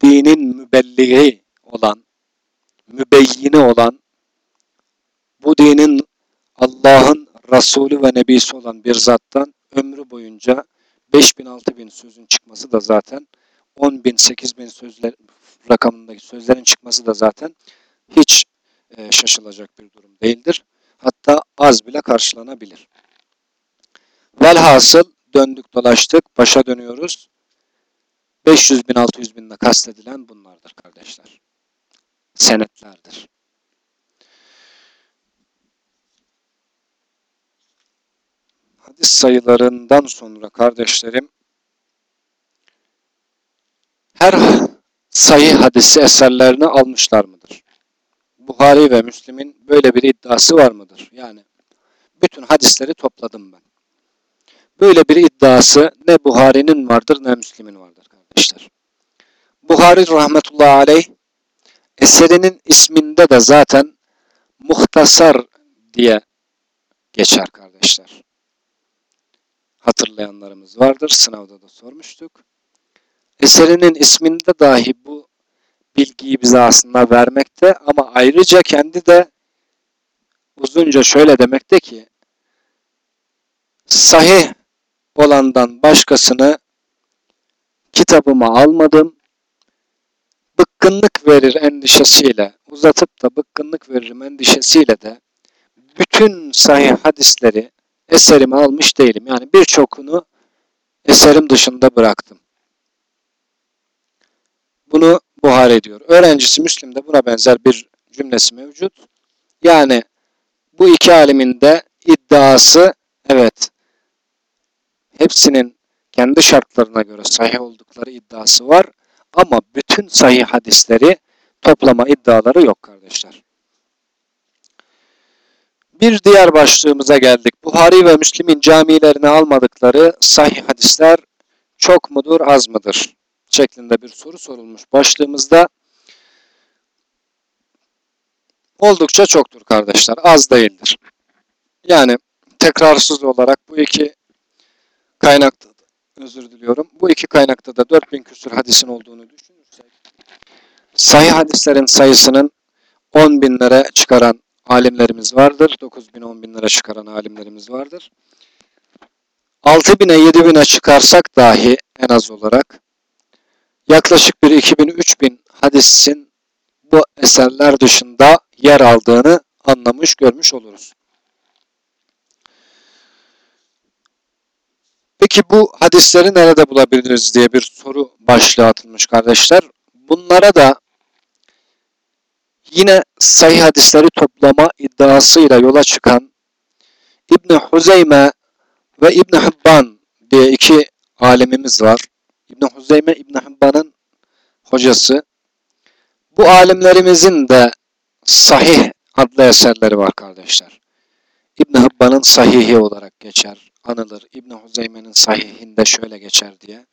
dinin mübelliği olan, mübeyyini olan, bu dinin Allah'ın Resulü ve Nebisi olan bir zattan ömrü boyunca 5000 6000 sözün çıkması da zaten 10 bin 8 bin sözler rakamındaki sözlerin çıkması da zaten hiç e, şaşılacak bir durum değildir. Hatta az bile karşılanabilir. Velhasıl döndük dolaştık başa dönüyoruz. 500 bin 600 binle kastedilen bunlardır kardeşler. Senetlerdir. Hadis sayılarından sonra kardeşlerim her sayı hadisi eserlerini almışlar mıdır? Buhari ve Müslim'in böyle bir iddiası var mıdır? Yani bütün hadisleri topladım ben. Böyle bir iddiası ne Buhari'nin vardır ne Müslim'in vardır kardeşler. Buhari rahmetullahi aleyh eserinin isminde de zaten muhtasar diye geçer kardeşler. Hatırlayanlarımız vardır. Sınavda da sormuştuk. Eserinin isminde dahi bu bilgiyi bize aslında vermekte ama ayrıca kendi de uzunca şöyle demekte ki sahih olandan başkasını kitabıma almadım. Bıkkınlık verir endişesiyle, uzatıp da bıkkınlık veririm endişesiyle de bütün sahih hadisleri eserime almış değilim. Yani birçokunu eserim dışında bıraktım. Bunu buhar ediyor. Öğrencisi Müslim'de buna benzer bir cümlesi mevcut. Yani bu iki alimin de iddiası evet hepsinin kendi şartlarına göre sahih oldukları iddiası var. Ama bütün sahih hadisleri toplama iddiaları yok kardeşler. Bir diğer başlığımıza geldik. Buhari ve Müslim'in camilerine almadıkları sahih hadisler çok mudur, az mıdır? Şeklinde bir soru sorulmuş başlığımızda. Oldukça çoktur kardeşler, az değildir. Yani tekrarsız olarak bu iki kaynakta özür diliyorum. Bu iki kaynakta da 4000 küsur hadisin olduğunu düşünürsek sahih hadislerin sayısının 10 binlere çıkaran alimlerimiz vardır. 9 bin 10 binlere çıkaran alimlerimiz vardır. 6 bine 7 bine çıkarsak dahi en az olarak yaklaşık bir 2000-3000 hadisin bu eserler dışında yer aldığını anlamış, görmüş oluruz. Peki bu hadisleri nerede bulabiliriz diye bir soru başlığı atılmış kardeşler. Bunlara da yine sahih hadisleri toplama iddiasıyla yola çıkan İbn Huzeyme ve İbn Hibban diye iki alemimiz var. İbn Huzeyme İbn Hibban'ın hocası. Bu alimlerimizin de sahih adlı eserleri var kardeşler. İbn Hibban'ın sahihi olarak geçer, anılır. İbn Huzeyme'nin sahihinde şöyle geçer diye.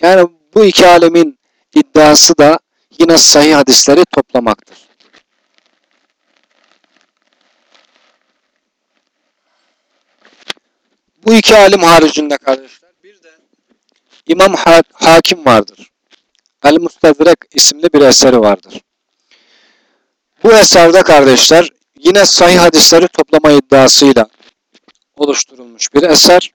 Yani bu iki alemin iddiası da yine sahih hadisleri toplamaktır. Bu iki alim haricinde kardeşler bir de İmam ha Hakim vardır. El-Mustadrek isimli bir eseri vardır. Bu eserde kardeşler yine sahih hadisleri toplama iddiasıyla oluşturulmuş bir eser.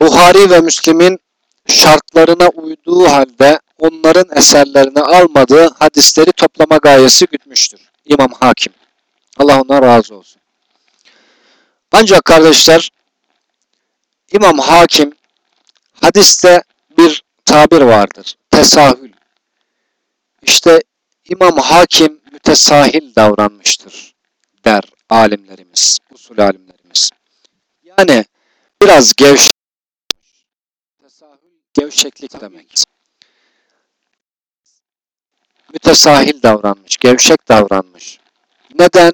Buhari ve Müslim'in şartlarına uyduğu halde onların eserlerini almadığı hadisleri toplama gayesi gütmüştür. İmam Hakim. Allah ondan razı olsun. Ancak kardeşler İmam Hakim hadiste bir tabir vardır. Tesahül. İşte İmam Hakim mütesahil davranmıştır der alimlerimiz, usul alimlerimiz. Yani biraz gevşek. Tesahül gevşeklik demek. Mütesahil davranmış, gevşek davranmış. Neden?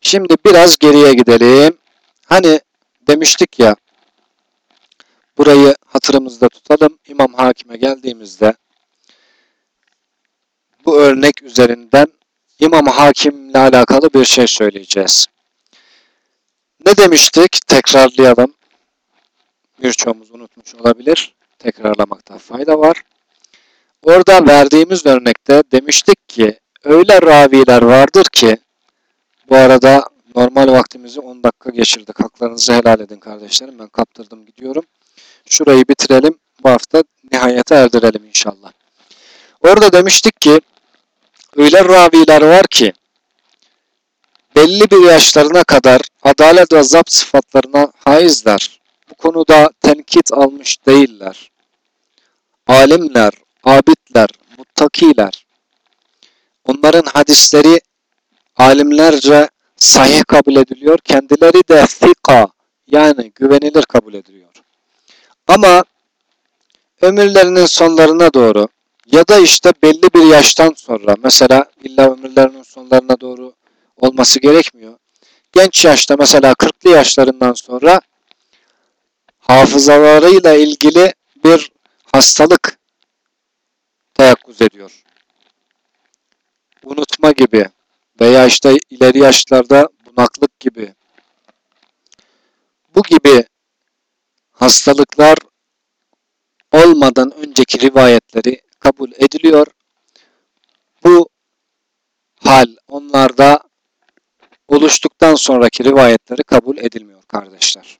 Şimdi biraz geriye gidelim. Hani demiştik ya burayı hatırımızda tutalım. İmam Hakim'e geldiğimizde bu örnek üzerinden İmam Hakim'le alakalı bir şey söyleyeceğiz. Ne demiştik? Tekrarlayalım. Birçoğumuz unutmuş olabilir. Tekrarlamakta fayda var. Orada verdiğimiz örnekte demiştik ki öyle raviler vardır ki bu arada normal vaktimizi 10 dakika geçirdik. Haklarınızı helal edin kardeşlerim. Ben kaptırdım gidiyorum. Şurayı bitirelim. Bu hafta nihayete erdirelim inşallah. Orada demiştik ki öyle raviler var ki belli bir yaşlarına kadar adalet ve zapt sıfatlarına haizler. Bu konuda tenkit almış değiller. Alimler, abidler, muttakiler. Onların hadisleri alimlerce sahih kabul ediliyor. Kendileri de fika yani güvenilir kabul ediliyor. Ama ömürlerinin sonlarına doğru ya da işte belli bir yaştan sonra mesela illa ömürlerinin sonlarına doğru olması gerekmiyor. Genç yaşta mesela 40'lı yaşlarından sonra hafızalarıyla ilgili bir hastalık teyakkuz ediyor. Unutma gibi veya işte ileri yaşlarda bunaklık gibi bu gibi hastalıklar olmadan önceki rivayetleri kabul ediliyor. Bu hal onlarda oluştuktan sonraki rivayetleri kabul edilmiyor kardeşler.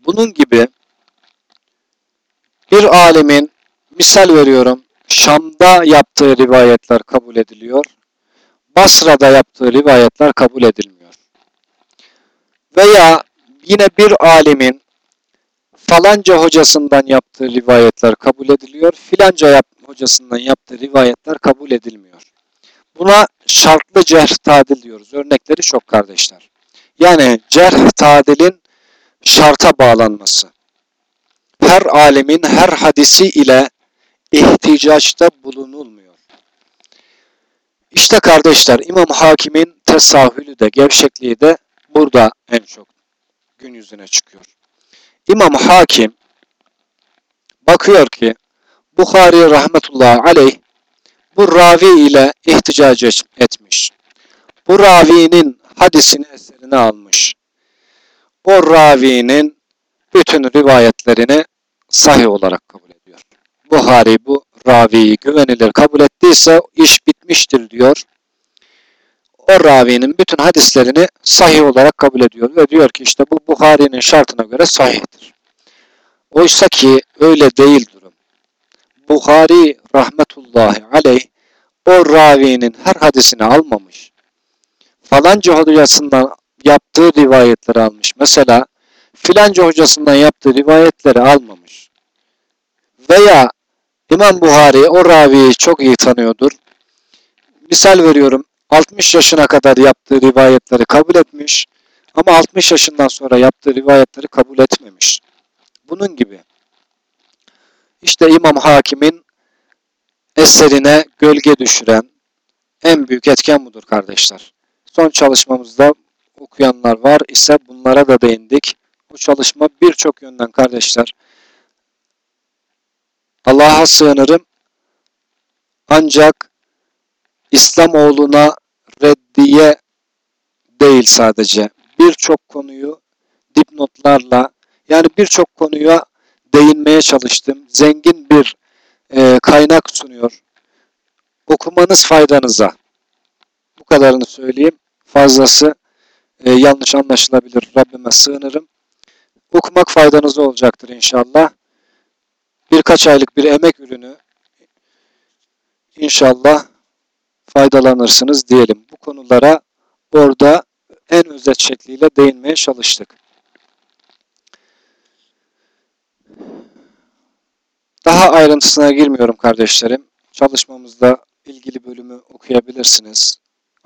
Bunun gibi bir alimin misal veriyorum Şam'da yaptığı rivayetler kabul ediliyor. Basra'da yaptığı rivayetler kabul edilmiyor. Veya yine bir alimin falanca hocasından yaptığı rivayetler kabul ediliyor. Filanca yap hocasından yaptığı rivayetler kabul edilmiyor. Buna şartlı cerh tadil diyoruz. Örnekleri çok kardeşler. Yani cerh tadilin şarta bağlanması. Her alimin her hadisi ile ihticaçta bulunulmuyor. İşte kardeşler İmam Hakim'in tesahülü de gevşekliği de burada en çok gün yüzüne çıkıyor. İmam Hakim bakıyor ki Bukhari rahmetullahi aleyh bu ravi ile ihticac etmiş. Bu ravinin hadisini eserini almış. O ravinin bütün rivayetlerini sahih olarak kabul ediyor. Buhari bu raviyi güvenilir kabul ettiyse iş bitmiştir diyor. O ravinin bütün hadislerini sahih olarak kabul ediyor ve diyor ki işte bu Buhari'nin şartına göre sahihtir. Oysa ki öyle değil durum. Buhari rahmetullahi aleyh o ravinin her hadisini almamış. Falanca hocasından yaptığı rivayetleri almış. Mesela filanca hocasından yaptığı rivayetleri almamış. Veya İmam Buhari o raviyi çok iyi tanıyordur. Misal veriyorum 60 yaşına kadar yaptığı rivayetleri kabul etmiş ama 60 yaşından sonra yaptığı rivayetleri kabul etmemiş. Bunun gibi. İşte İmam Hakim'in eserine gölge düşüren en büyük etken budur kardeşler. Son çalışmamızda okuyanlar var ise bunlara da değindik. Bu çalışma birçok yönden kardeşler. Allah'a sığınırım. Ancak İslamoğlu'na reddiye değil sadece. Birçok konuyu dipnotlarla yani birçok konuya değinmeye çalıştım. Zengin bir e, kaynak sunuyor. Okumanız faydanıza. Bu kadarını söyleyeyim. Fazlası e, yanlış anlaşılabilir. Rabbime sığınırım. Okumak faydanıza olacaktır inşallah. Birkaç aylık bir emek ürünü inşallah faydalanırsınız diyelim. Bu konulara orada en özet şekliyle değinmeye çalıştık. Daha ayrıntısına girmiyorum kardeşlerim. Çalışmamızda ilgili bölümü okuyabilirsiniz.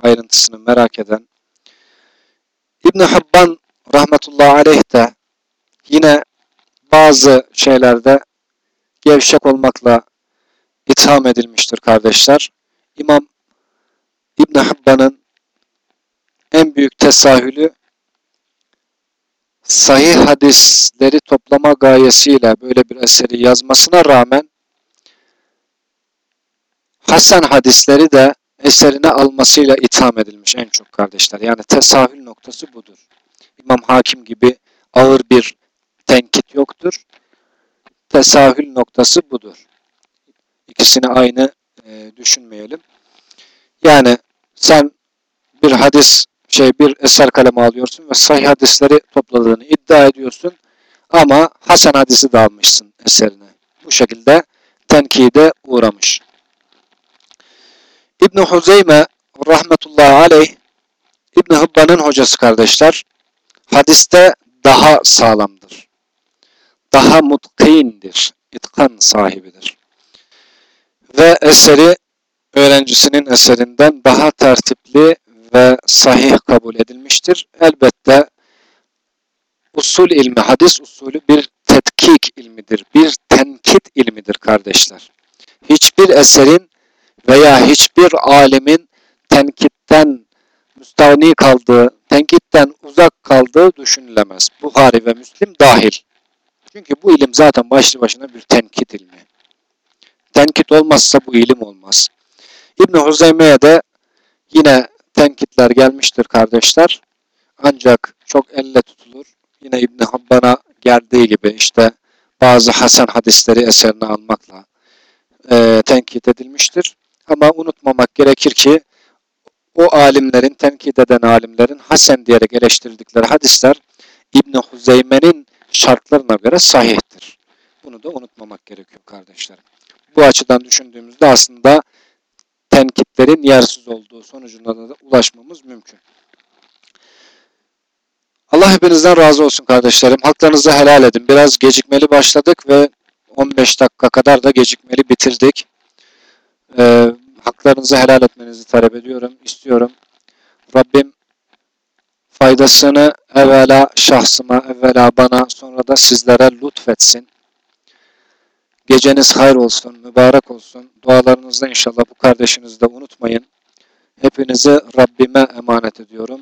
Ayrıntısını merak eden. İbn Habban rahmetullahi aleyh de yine bazı şeylerde gevşek olmakla itham edilmiştir kardeşler. İmam İbn Habban'ın en büyük tesahülü sahih hadisleri toplama gayesiyle böyle bir eseri yazmasına rağmen Hasan hadisleri de eserine almasıyla itham edilmiş en çok kardeşler. Yani tesahül noktası budur. İmam Hakim gibi ağır bir tenkit yoktur. Tesahül noktası budur. İkisini aynı e, düşünmeyelim. Yani sen bir hadis şey bir eser kalemi alıyorsun ve sahih hadisleri topladığını iddia ediyorsun ama Hasan hadisi de almışsın eserine. Bu şekilde tenkide uğramış. İbn Huzeyme rahmetullahi aleyh İbn Hibban'ın hocası kardeşler hadiste daha sağlamdır. Daha mutkindir. itkan sahibidir. Ve eseri öğrencisinin eserinden daha tertipli ve sahih kabul edilmiştir. Elbette usul ilmi, hadis usulü bir tetkik ilmidir, bir tenkit ilmidir kardeşler. Hiçbir eserin veya hiçbir alimin tenkitten müstahni kaldığı, tenkitten uzak kaldığı düşünülemez. Buhari ve Müslim dahil. Çünkü bu ilim zaten başlı başına bir tenkit ilmi. Tenkit olmazsa bu ilim olmaz. İbn Huzeyme'ye de yine tenkitler gelmiştir kardeşler. Ancak çok elle tutulur. Yine İbn Habban'a geldiği gibi işte bazı Hasan hadisleri eserine almakla e, tenkit edilmiştir. Ama unutmamak gerekir ki o alimlerin, tenkit eden alimlerin Hasan diyerek eleştirdikleri hadisler İbn Huzeyme'nin şartlarına göre sahihtir. Bunu da unutmamak gerekiyor kardeşlerim. Bu açıdan düşündüğümüzde aslında tenkitlerin yersiz olduğu sonucuna da ulaşmamız mümkün. Allah hepinizden razı olsun kardeşlerim. Haklarınızı helal edin. Biraz gecikmeli başladık ve 15 dakika kadar da gecikmeli bitirdik. Ee, haklarınızı helal etmenizi talep ediyorum, istiyorum. Rabbim faydasını evvela şahsıma, evvela bana, sonra da sizlere lütfetsin. Geceniz hayır olsun, mübarek olsun. Dualarınızda inşallah bu kardeşinizi de unutmayın. Hepinizi Rabbime emanet ediyorum.